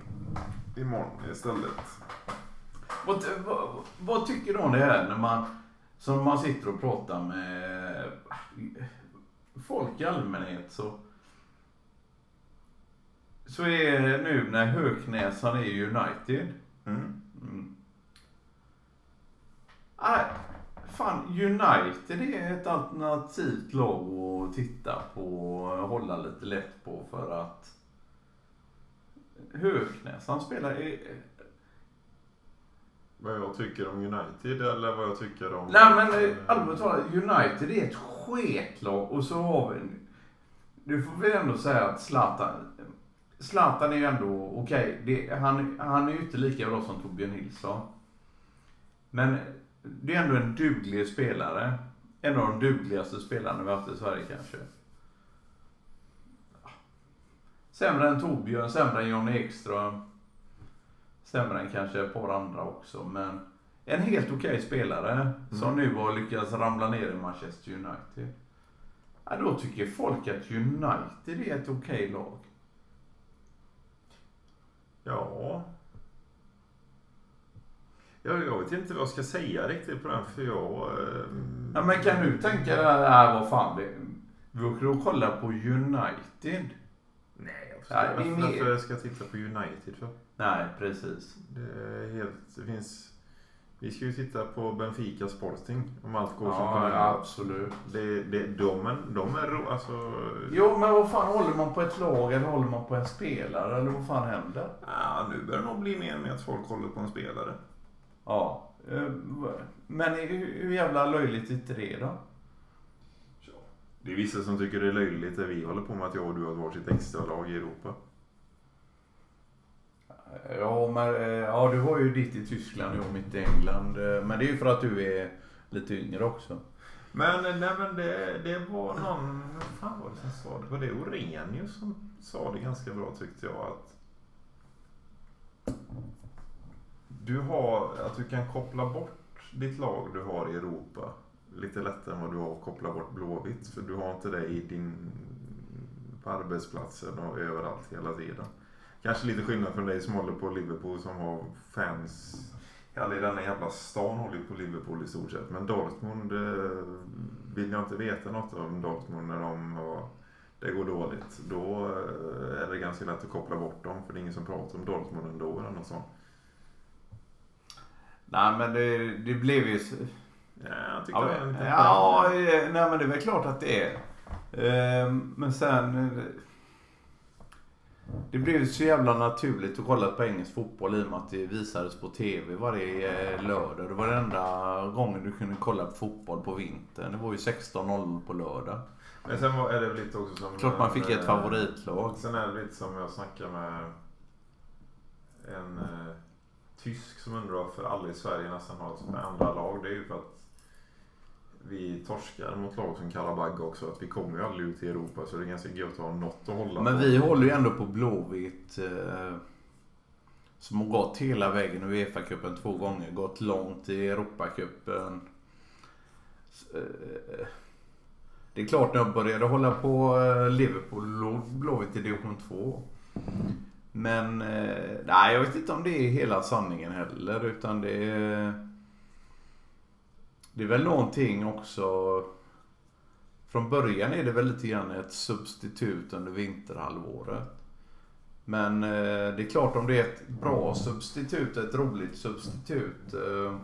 imorgon istället. Vad, vad, vad tycker du om det här när man, som man sitter och pratar med folk i allmänhet så så är det nu när Höknäsan är United. Mm. Nej, fan United är ett alternativt lag att titta på och hålla lite lätt på för att Höknäsan spelar i, Vad jag tycker om United eller vad jag tycker om... Nej men eh, allvarligt talat, United är ett sketlag och så har vi... Du får väl ändå säga att Zlatan... Zlatan är ju ändå okej. det- han, han är ju inte lika bra som Torbjörn Nilsson. Men det är ändå en duglig spelare. En av de dugligaste spelarna vi haft i Sverige kanske. Sämre än Torbjörn, sämre än Johnny Ekström. Sämre än kanske ett par andra också. Men en helt okej spelare som nu har lyckats ramla ner i Manchester United. Ja, då tycker folk att United är ett okej lag. Ja. Jag, jag vet inte vad jag ska säga riktigt på den för jag... Eh, Ja, men kan du tänka dig, äh, vad fan, vi, vi åker och kollar på United. Nej, jag Ja, förstår det är varför, jag ska titta på United för. Nej, precis. Det är helt... Det finns... Vi ska ju titta på Benfica Sporting om allt går som Ja, planerat. ja, absolut. Det, det, de, är, de är ro, alltså... Jo, men vad fan, håller man på ett lag eller håller man på en spelare eller vad fan händer? Ja, nu börjar det nog bli mer med att folk håller på en spelare. Ja, eh, men hur, jävla löjligt är inte det då? Det är vissa som tycker det är löjligt det vi håller på med att jag och du har varsitt extra lag i Europa. Ja, men, eh, ja, du har ju ditt i Tyskland och mitt i England. eh, Men det är ju för att du är lite yngre också. Men, nej, men det, det var någon... Vad fan var det som sa det? Var det Orenius som sa det ganska bra tyckte jag att... Du har... Att du kan koppla bort ditt lag du har i Europa lite lättare än vad du har att koppla bort Blåvitt. För du har inte det i din... På arbetsplatsen och överallt hela tiden. Kanske lite skillnad från dig som håller på Liverpool som har fans Hela denna jävla stan håller ju på Liverpool i stort sett. Men Dortmund eh, vill jag inte veta något om Dortmund när de har, det går dåligt. Då eh, är det ganska lätt att koppla bort dem för det är ingen som pratar om Dortmund ändå eller något sånt. Nej, men det, det blev ju... Ja, jag tycker Ja, det en liten ja, nej men det är väl klart att det är. Eh, Men sen... det blev så jävla naturligt att kolla på engelsk fotboll i och med att det visades på TV varje eh, lördag. Det var den enda gången du kunde kolla på fotboll på vintern. Det var ju 16.00 på lördag. Men sen var, är det väl lite också som... Klart man fick en, ett favoritlag. Sen är det lite som jag snackade med en eh, tysk som undrar varför alla i Sverige nästan har ett andra lag. Det är ju för att vi torskar mot lag som Karabag också. Att vi kommer ju aldrig ut i Europa så det är ganska gött att ha något att hålla Men på. vi håller ju ändå på Blåvitt. Eh, som har gått hela vägen i Uefa-cupen två gånger. Gått långt i Europacupen. Eh, Det är klart när jag började hålla på eh, Liverpool låg Blåvitt i division 2. Men eh, nej, jag vet inte om det är hela sanningen heller. Utan det är... Det är väl någonting också... Från början är det väl lite grann ett substitut under vinterhalvåret. Men eh, det är klart om det är ett bra substitut, ett roligt substitut. Eh,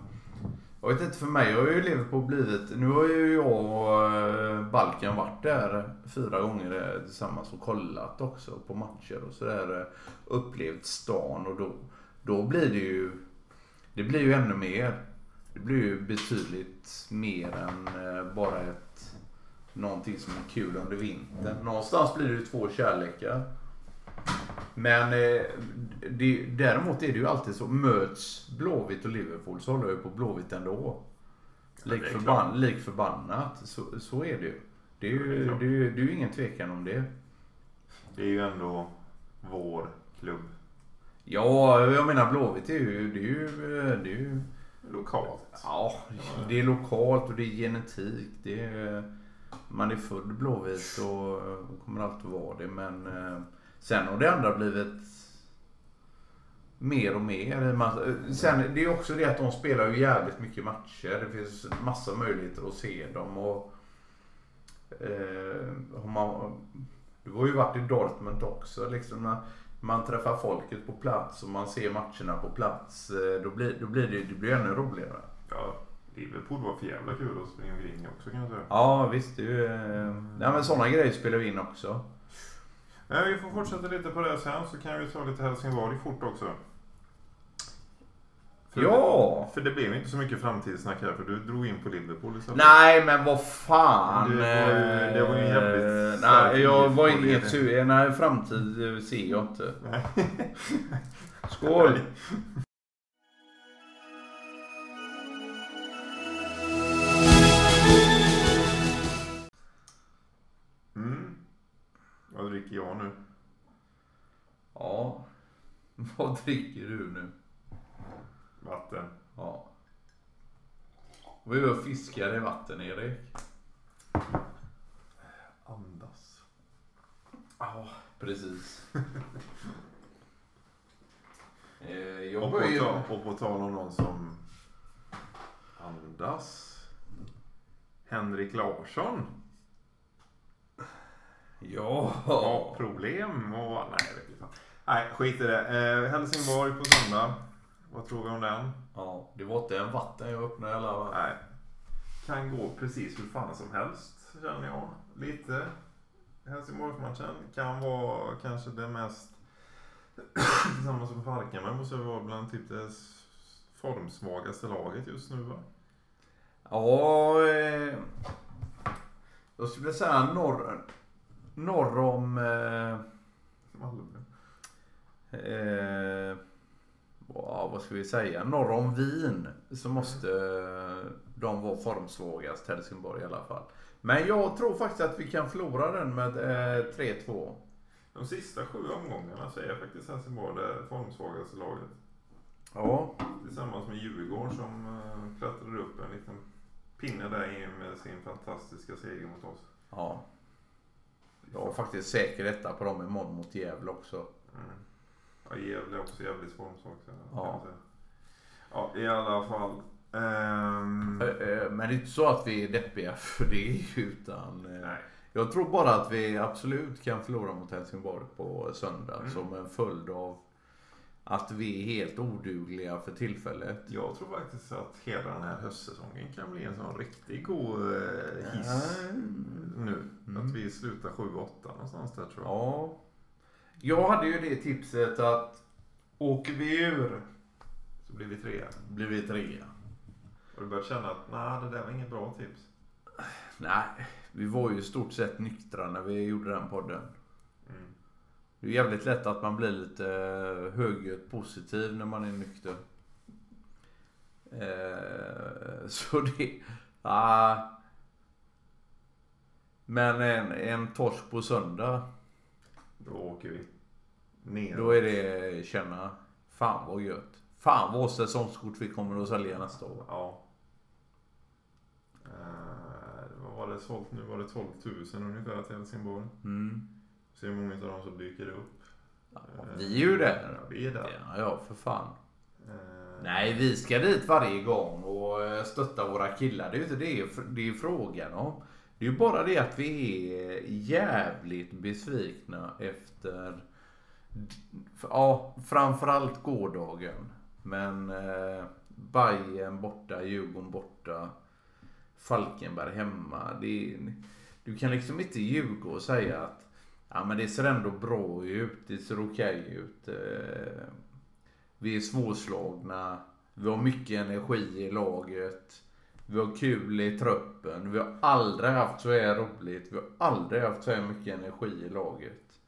jag vet inte för mig har ju Liverpool blivit, nu har ju jag och eh, Balkan varit där fyra gånger eh, tillsammans och kollat också på matcher och sådär. Eh, upplevt stan och då, då blir det ju, det blir ju ännu mer. Det blir ju betydligt mer än bara ett någonting som är kul under vintern. Någonstans blir det ju två kärlekar. Men eh, det, däremot är det ju alltid så. Möts Blåvitt och Liverpool så håller jag ju på Blåvitt ändå. Lik, förban, lik förbannat. Så, så är det ju. Det är Ja, det är ju, det är ju, det är ju ingen tvekan om det. Det är ju ändå vår klubb. Ja, jag menar Blåvitt är ju... Det är ju, det är ju Lokalt. Ja, det är lokalt och det är genetik. Det är, man är född blåvit och kommer alltid vara det. Men eh, sen har det andra blivit mer och mer. Man- Sen det är också det att de spelar ju jävligt mycket matcher. Det finns massa möjligheter att se dem. Och, eh, man, du har ju varit i Dortmund också. Liksom när man träffar folket på plats och man ser matcherna på plats. eh, Då blir, då blir det, det blir ännu roligare. Ja, Liverpool var för jävla kul att springa omkring också kan jag säga. Ja visst, det är ju... eh, Ja, men sådana grejer spelar vi in också. Men vi får fortsätta lite på det sen så kan vi ta lite Helsingborg fort också. För Ja! För det blev inte så mycket framtidssnack här för du drog in på Liverpool istället. Nej men vad fan. Det var ju- det var ju jävligt eh, Nej jag var inget det. sugen. Nej framtid eh, ser jag inte. Nej. Skål! dricker jag nu? Ja. Vad dricker du nu? Vatten. Ja. Vi gör fiskar i vatten Erik. Andas. Ja, precis. Eh, jag Och på, tal, och på tal om någon som andas. Henrik Larsson. Ja. Ja, problem och... Nej, jag vet inte. Nej, skit i det. Eh, Helsingborg på söndag. Vad tror vi om den? Ja, det var inte en vatten jag öppnade fall. Nej. Kan gå precis hur fan som helst känner jag. Lite. Helsingborgsmatchen kan vara kanske det mest tillsammans med Falkenberg måste vara bland typ det formsvagaste laget just nu va? Ja, eh, jag skulle säga norr, norr om... Eh, eh, vad ska vi säga? Norr om Wien så måste eh, de vara formsvagast, Helsingborg i alla fall. Men jag tror faktiskt att vi kan förlora den med eh, 3-2. De sista sju omgångarna så är faktiskt Helsingborg det formsvagaste laget. Ja. Tillsammans med Djurgården som uh, klättrade upp en liten pinne där in med sin fantastiska seger mot oss. ja. Jag var faktiskt säker detta på dem imorgon mot Gävle också. Mm. Ja, Gävle är också jävligt formsvagt. kan Ja. Ja, i alla fall. Eh, Men det är inte så att vi är deppiga för det utan eh, nej. jag tror bara att vi absolut kan förlora mot Helsingborg på söndag Mm. som en följd av att vi är helt odugliga för tillfället. Jag tror faktiskt att hela den här höstsäsongen kan bli en sån riktigt god eh, hiss Ja. nu. Mm. Att vi slutar 7-8 någonstans där tror jag. Ja. Jag hade ju det tipset att åker vi ur Så blir vi trea. blir vi trea. Och du börjat känna att nej, det där var inget bra tips. Nej, vi var ju i stort sett nyktra när vi gjorde den podden. Det är jävligt lätt att man blir lite högljutt positiv när man är nykter. Eh, så det... Ah. Men en, en torsk på söndag, Då åker vi ner. då är det känna, fan vad gött. Fan vad säsongskort vi kommer att sälja nästa år. Ja. Eh, vad var det sålt nu? Var det 12 000 ungefär till Helsingborg? Mm. Hur många av dem som dyker upp? Ja, vi är ju där. Ja, vi är där. Ja, ja, för fan. Eh, Nej, vi ska dit varje gång och eh, stötta våra killar. Det är ju inte det det är frågan om. Det är ju bara det att vi är jävligt besvikna efter ja, framförallt gårdagen. Men eh, Bayern borta, Djurgården borta, Falkenberg hemma. Det är, du kan liksom inte ljuga och säga att ja, men det ser ändå bra ut, det ser okej ut. Eh, vi är svårslagna. Vi har mycket energi i laget. Vi har kul i truppen. Vi har aldrig haft så här roligt. Vi har aldrig haft så här mycket energi i laget.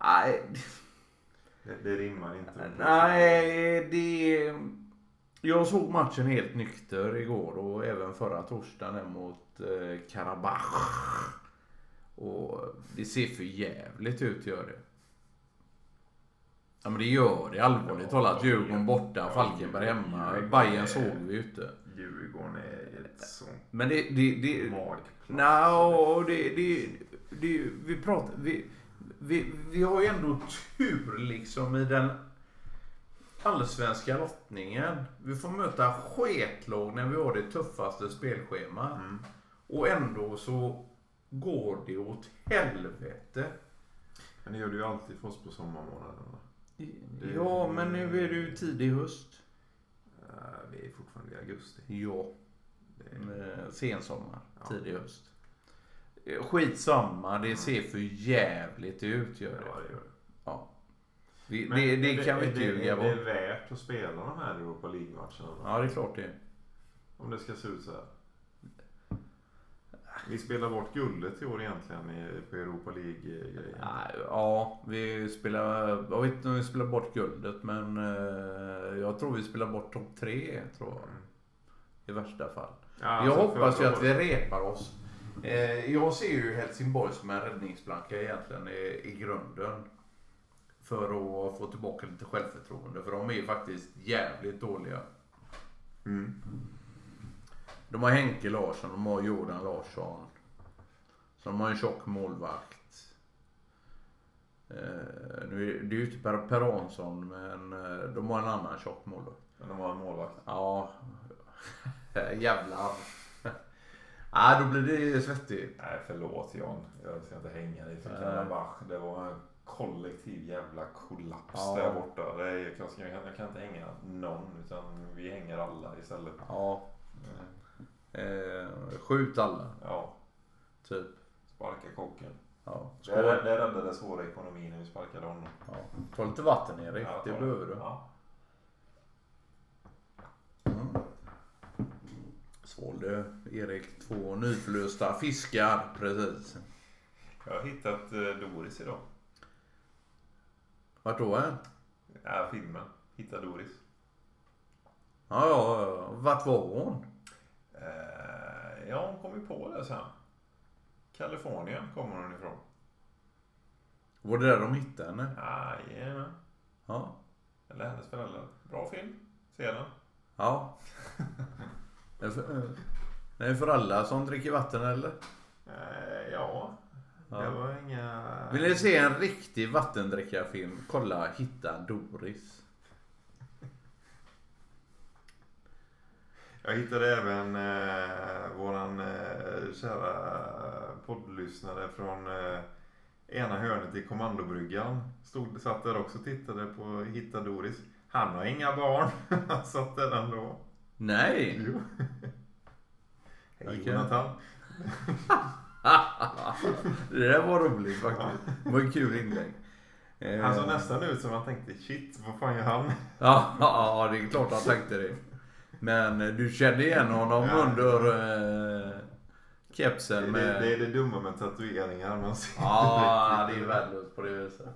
Nej, det, det rimmar inte. nej det... Jag såg matchen helt nykter igår och även förra torsdagen mot eh, Karabach. Och det ser för jävligt ut gör det. Ja men det gör det allvarligt Ja, talat. Djurgården ja, borta, ja, Falkenberg hemma. Djurgården Bayern såg vi ju inte. Djurgården är ett sånt Men det... det, det. Nja, det, det, det, vi pratar... Vi, vi, vi har ju ändå tur liksom i den allsvenska lottningen. Vi får möta sketlag när vi har det tuffaste spelschemat. Mm. Och ändå så går det åt helvete. Men det gör du ju alltid för oss på sommarmånaderna. Det- Ja, men nu är det ju tidig höst. Eh, vi är fortfarande i augusti. Ja, Det är, eh, sensommar, Ja. tidig höst. Eh, Skitsamma, det ser för jävligt ut gör det. ja, det gör det. Ja. Vi, Men det, är det kan vi är inte det, ljuga är det värt att spela de här Europa League-matcherna då? Ja, det är klart det. Om det ska se ut så här. Vi spelar bort guldet i år egentligen på Europa League-grejen. Ja, vi spelar... Jag vet inte om vi spelar bort guldet, men eh, jag tror vi spelar bort topp tre, tror jag. Mm. I värsta fall. Ja, jag alltså, hoppas ju att vi repar oss. Eh, jag ser ju Helsingborg som en räddningsplanka egentligen i, i grunden. För att få tillbaka lite självförtroende. För de är ju faktiskt jävligt dåliga. Mm. De har Henke Larsson, de har Jordan Larsson. Så de har en tjock målvakt. Eh, nu är det ju inte Per, per Hansson, men eh, de har en annan tjock målvakt. Men de har en målvakt. Ja, jävlar. Nej, då blir det svettigt. Nej, förlåt Jan. Jag ska inte hänga dig för. Det var en kollektiv jävla kollaps Ja. där borta. Det är, jag, kan, jag, kan, inte hänga någon, utan vi hänger alla istället. Ja. Eh, skjut alla, Ja, typ. sparka kocken. Ja. Det, Skål. är- det räddade den svåra ekonomin när vi sparkade honom. Ja. Ta lite vatten Erik, Ja, det behöver du. Ja. Mm. Svalde Erik två nyförlösta fiskar precis. Jag har hittat eh, Doris idag. Vart då? Eh? Ja, filmen. Hitta Doris. Ja, ja, ja. Vart var hon? Eh, ja, hon kom ju på det sen. Kalifornien kommer hon ifrån. Var det där de hittade henne? Jajamän. Ja. Eller hennes föräldrar. Bra film. Se den. Ja. Det är för, det är för alla som dricker vatten eller? Eh, ja, det Ja. var inga... Vill ni se en riktig vattendrickarfilm? Kolla Hitta Doris. Jag hittade även eh, våran eh, kära poddlyssnare från eh, ena hörnet i kommandobryggan. Stod, satt där också och tittade på Hitta Doris. Han har inga barn. Han satt där ändå. Nej! Jo. Hej. Jonathan. det där var roligt faktiskt. Det var ett kul inlägg. Eh, Han såg nästan ut som man tänkte shit, vad fan gör han? Ja, ja, det är klart han tänkte det. Men eh, du kände igen honom Ja. under eh, Det, kepsen med... det är det dumma med tatueringar. Man ser Ja, det är värdelöst på det viset.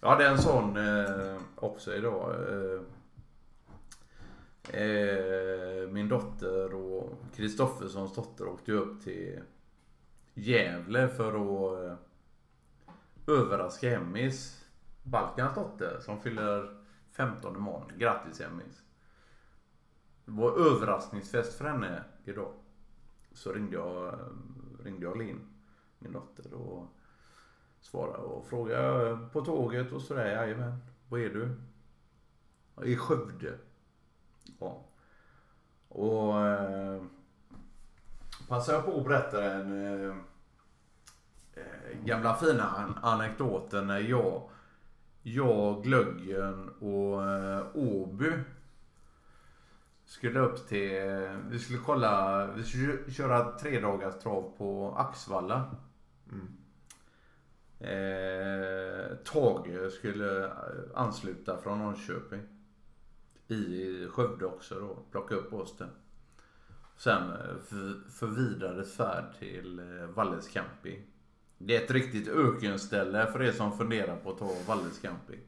Jag hade en sån eh, också idag. Eh, eh, min dotter och Kristofferssons dotter åkte upp till Gävle för att eh, överraska Emmis, Balkans dotter, som fyller 15 månad. Grattis Emmis! Det var överraskningsfest för henne idag. Så ringde jag, ringde jag Linn, min dotter, och svarade och frågade på tåget och sådär. Jajamän, var är du? I Skövde. Ja. Och eh, passade jag på att berätta en eh, eh, gamla fina anekdoten när jag, jag, Glöggen och eh, Åby skulle upp till, vi skulle kolla, vi skulle köra tre dagars trav på Axvalla. Mm. Eh, Tage skulle eh, ansluta från Norrköping. I Skövde också då, plocka upp oss där. Sen eh, för, för vidare färd till eh, Valles camping. Det är ett riktigt ökenställe för er som funderar på att ta Valles camping.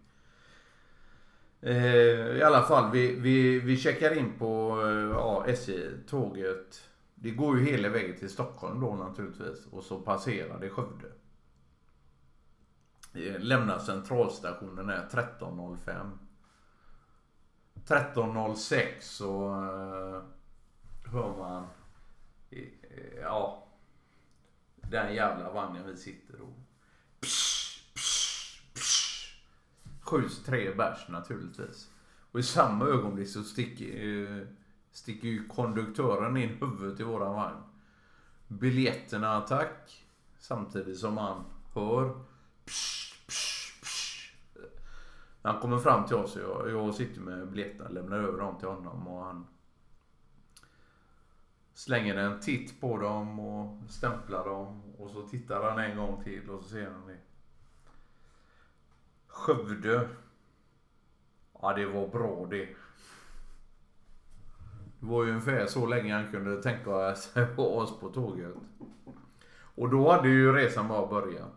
Eh, I alla fall, vi, vi, vi checkar in på eh, ja, SJ-tåget. Det går ju hela vägen till Stockholm då naturligtvis. Och så passerar det Skövde. Eh, Lämnar centralstationen är 13.05. 13.06 så eh, hör man eh, ja, den jävla vagnen vi sitter och psh, psh, psh. skjuts tre bärs naturligtvis. Och i samma ögonblick så sticker, eh, sticker ju konduktören in huvudet i våran vagn. Biljetterna tack. Samtidigt som han hör psh, psh, psh. Han kommer fram till oss och jag, jag sitter med biljetterna, lämnar över dem till honom och han slänger en titt på dem och stämplar dem och så tittar han en gång till och så ser han det. Skövde. Ja, det var bra det. Det var ju ungefär så länge han kunde tänka sig ha oss på tåget. Och då hade ju resan bara börjat.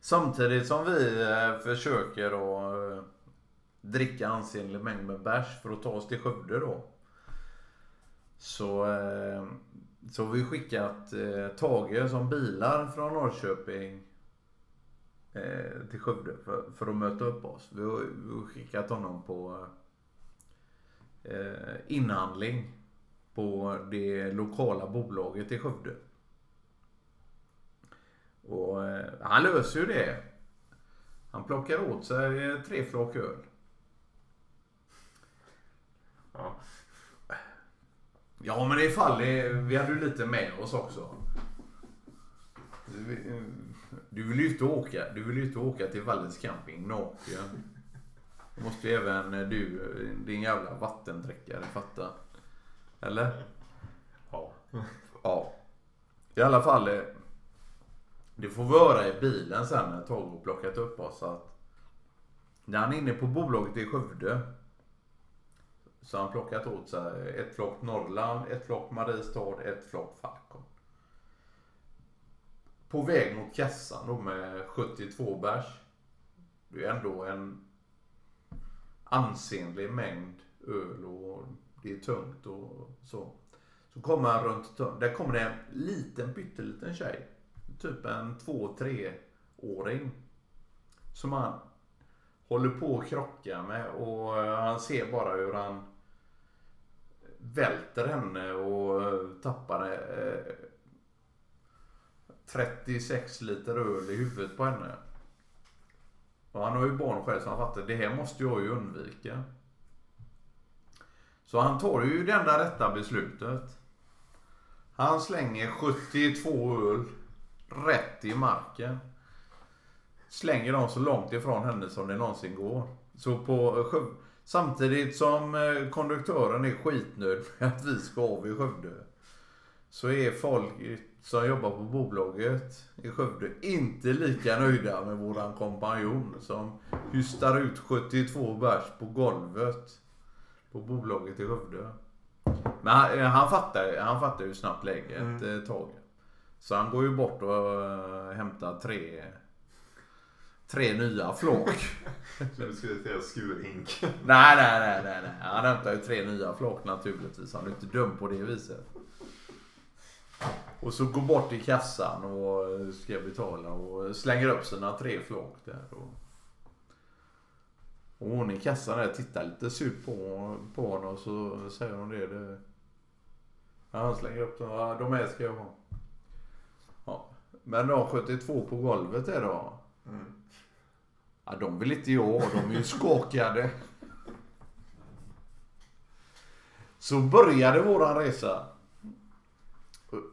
Samtidigt som vi eh, försöker att eh, dricka ansenlig mängd med bärs för att ta oss till Skövde då. Så, eh, så har vi skickat eh, Tage som bilar från Norrköping eh, till Skövde för, för att möta upp oss. Vi har, vi har skickat honom på eh, inhandling på det lokala bolaget i Skövde. Och eh, han löser ju det. Han plockar åt sig tre flak öl. Ja. Ja men i fall, det- vi hade ju lite med oss också. Du, du vill ju inte åka, du vill ju inte åka till Valles camping naken. Det måste ju även du, din jävla vattendräckare fatta. Eller? Ja. Ja. I alla fall. eh, Det får vi höra i bilen sen när Tage har plockat upp oss att när han är inne på bolaget i Skövde så har han plockat åt sig ett flock Norrland, ett flock Mariestad, ett flock Falcon. På väg mot kassan då med 72 bärs. Det är ändå en ansenlig mängd öl och det är tungt och så. Så kommer han runt. Där kommer det en liten pytteliten tjej. Typ en två, tre åring. Som han håller på att krocka med och han ser bara hur han välter henne och eh, tappar eh, 36 liter öl i huvudet på henne. Och han har ju barn själv så han fattar det här måste jag ju undvika. Så han tar ju det enda rätta beslutet. Han slänger 72 öl rätt i marken. Slänger dem så långt ifrån henne som det någonsin går. Så på Samtidigt som eh, konduktören är skitnöjd med att vi ska av i Skövde. Så är folk som jobbar på bolaget i Skövde inte lika nöjda med våran kompanjon som hystar ut 72 bärs på golvet på bolaget i Skövde. Men han, eh, han, fattar, han fattar ju snabbt läget mm. ett tag. Så han går ju bort och äh, hämtar tre tre nya flak. Så du skulle säga skurhink? nej, nej, nej, nej, nej. Han hämtar ju tre nya flak naturligtvis. Han är inte dum på det viset. Och så går bort till kassan och ska betala och slänger upp sina tre flak där. Och, och hon i kassan där tittar lite surt på, på honom och så säger hon det. det ja, han slänger upp dem. Ja, de här ska jag ha. Ja. Men de 72 på golvet där då. Mm. Ja, de vill inte jag. De är ju skakade. Så började våran resa.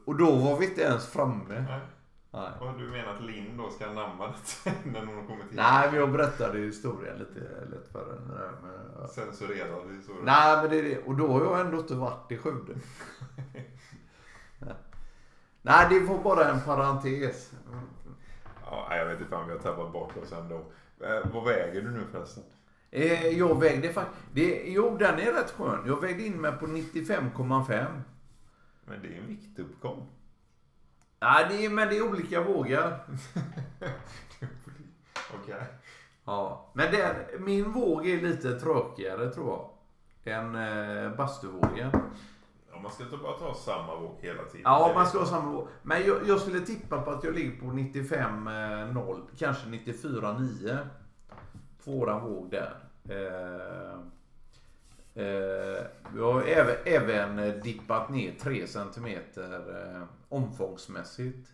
Och då var vi inte ens framme. Nej. Nej. Och du menar att Linn då ska namna det när hon kommer till? Nej, men jag berättade historien lite lätt för henne. Men... Censurerad historia? Nej, men det är det. Och då har jag ändå inte varit i Skövde. Nej, det var bara en parentes. Ja, jag vet inte fan vi har tappat bort oss ändå. Eh, vad väger du nu förresten? Eh, jag vägde faktiskt... Jo, den är rätt skön. Jag vägde in mig på 95,5. Men det är en viktuppgång. Ja, det är, men det är olika vågar. Okej. Okay. Ja, men den, min våg är lite tråkigare tror jag. Än eh, bastuvågen. Man ska inte bara ta samma våg hela tiden. Ja, man ska ha samma våg. Men jag, jag, skulle tippa på att jag ligger på 95,0. Eh, kanske 94,9. På våran våg där. Eh, Eh, vi har även, även dippat ner 3 cm eh, omfångsmässigt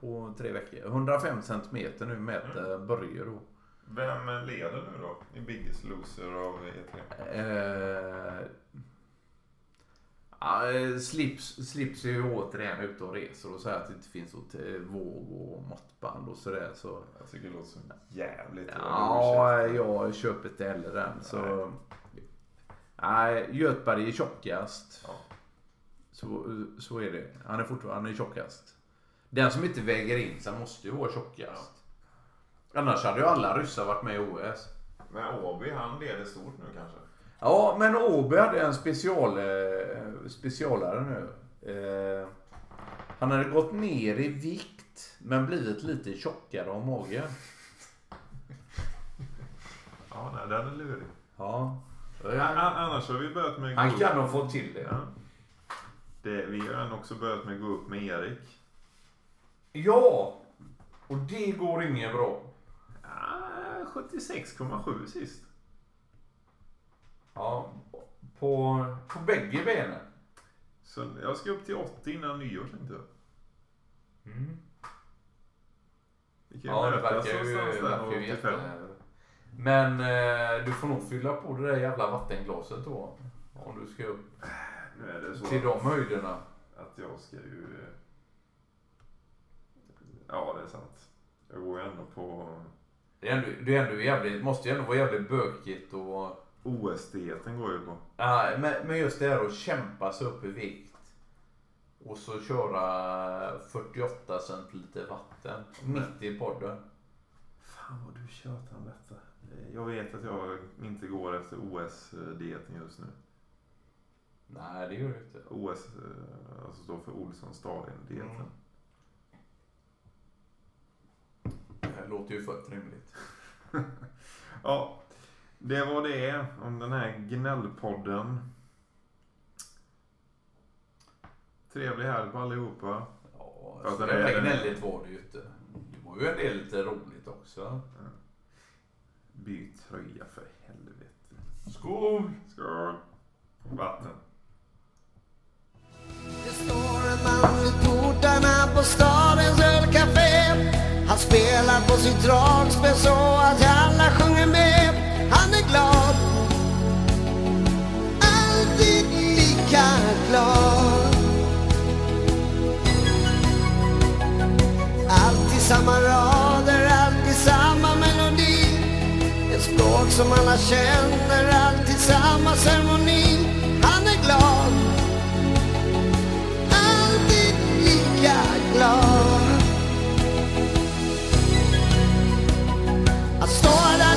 på tre veckor. 105 cm nu mäter mm. Börje då. Vem leder nu då i Biggest Loser av E3? Eh, slips, slips är ju återigen ute och reser och säger att det inte finns något våg och måttband och sådär. Så. Jag tycker det låter som jävligt Ja, jag köper inte heller den. Så Nej, Götberg är tjockast. Ja. Så, så är det. Han är fortfarande han är tjockast. Den som inte väger in sig måste ju vara tjockast. Ja. Annars hade ju alla ryssar varit med i OS. Men Åby han leder stort nu kanske? Ja, men Åby hade en special, eh, specialare nu. Eh, han hade gått ner i vikt men blivit lite tjockare om magen. ja, nej, den är lurig. Ja. Annars har vi börjat med... Han kan nog få till det. Ja. det. Vi har också börjat med att gå upp med Erik. Ja! Och det går inget bra. Ja, 76,7 sist. Ja, på, på bägge benen. Så jag ska upp till 80 innan nyår tänkte jag. Mm. Vi kan ja, det verkar ju, verkar ju jätte... Men eh, du får nog fylla på det där jävla vattenglaset då. Om du ska upp nu är det så till de höjderna. Att jag ska ju... Eh, ja, det är sant. Jag går ju ändå på... Det, är ändå, det är ändå jävligt, måste ju ändå vara jävligt bökigt och... OS-dieten går ju på. Ja, men, men just det här att kämpa sig upp i vikt. Och så köra 48 centiliter vatten mitt i podden. Fan vad du tjatar om detta. Jag vet att jag inte går efter OS-dieten just nu. Nej, det gör du inte. OS eh, alltså står för Olsson Stalin-dieten. Mm. Det låter ju fullt rimligt. ja, det var det om den här gnällpodden. Trevlig helg på allihopa. Ja, alltså, det är gnälligt var det ju inte. Det var ju en del lite roligt också. Ja. Byt tröja för helvete. Skål! Skål! Vatten. Det står en man vid portarna på stadens ölcafé. Han spelar på sitt dragspel så att alla sjunger med glad. Alltid lika glad. Alltid samma rader, alltid samma melodi. Ett språk som alla känner, alltid samma ceremoni. Han är glad. Alltid lika glad. Att stå där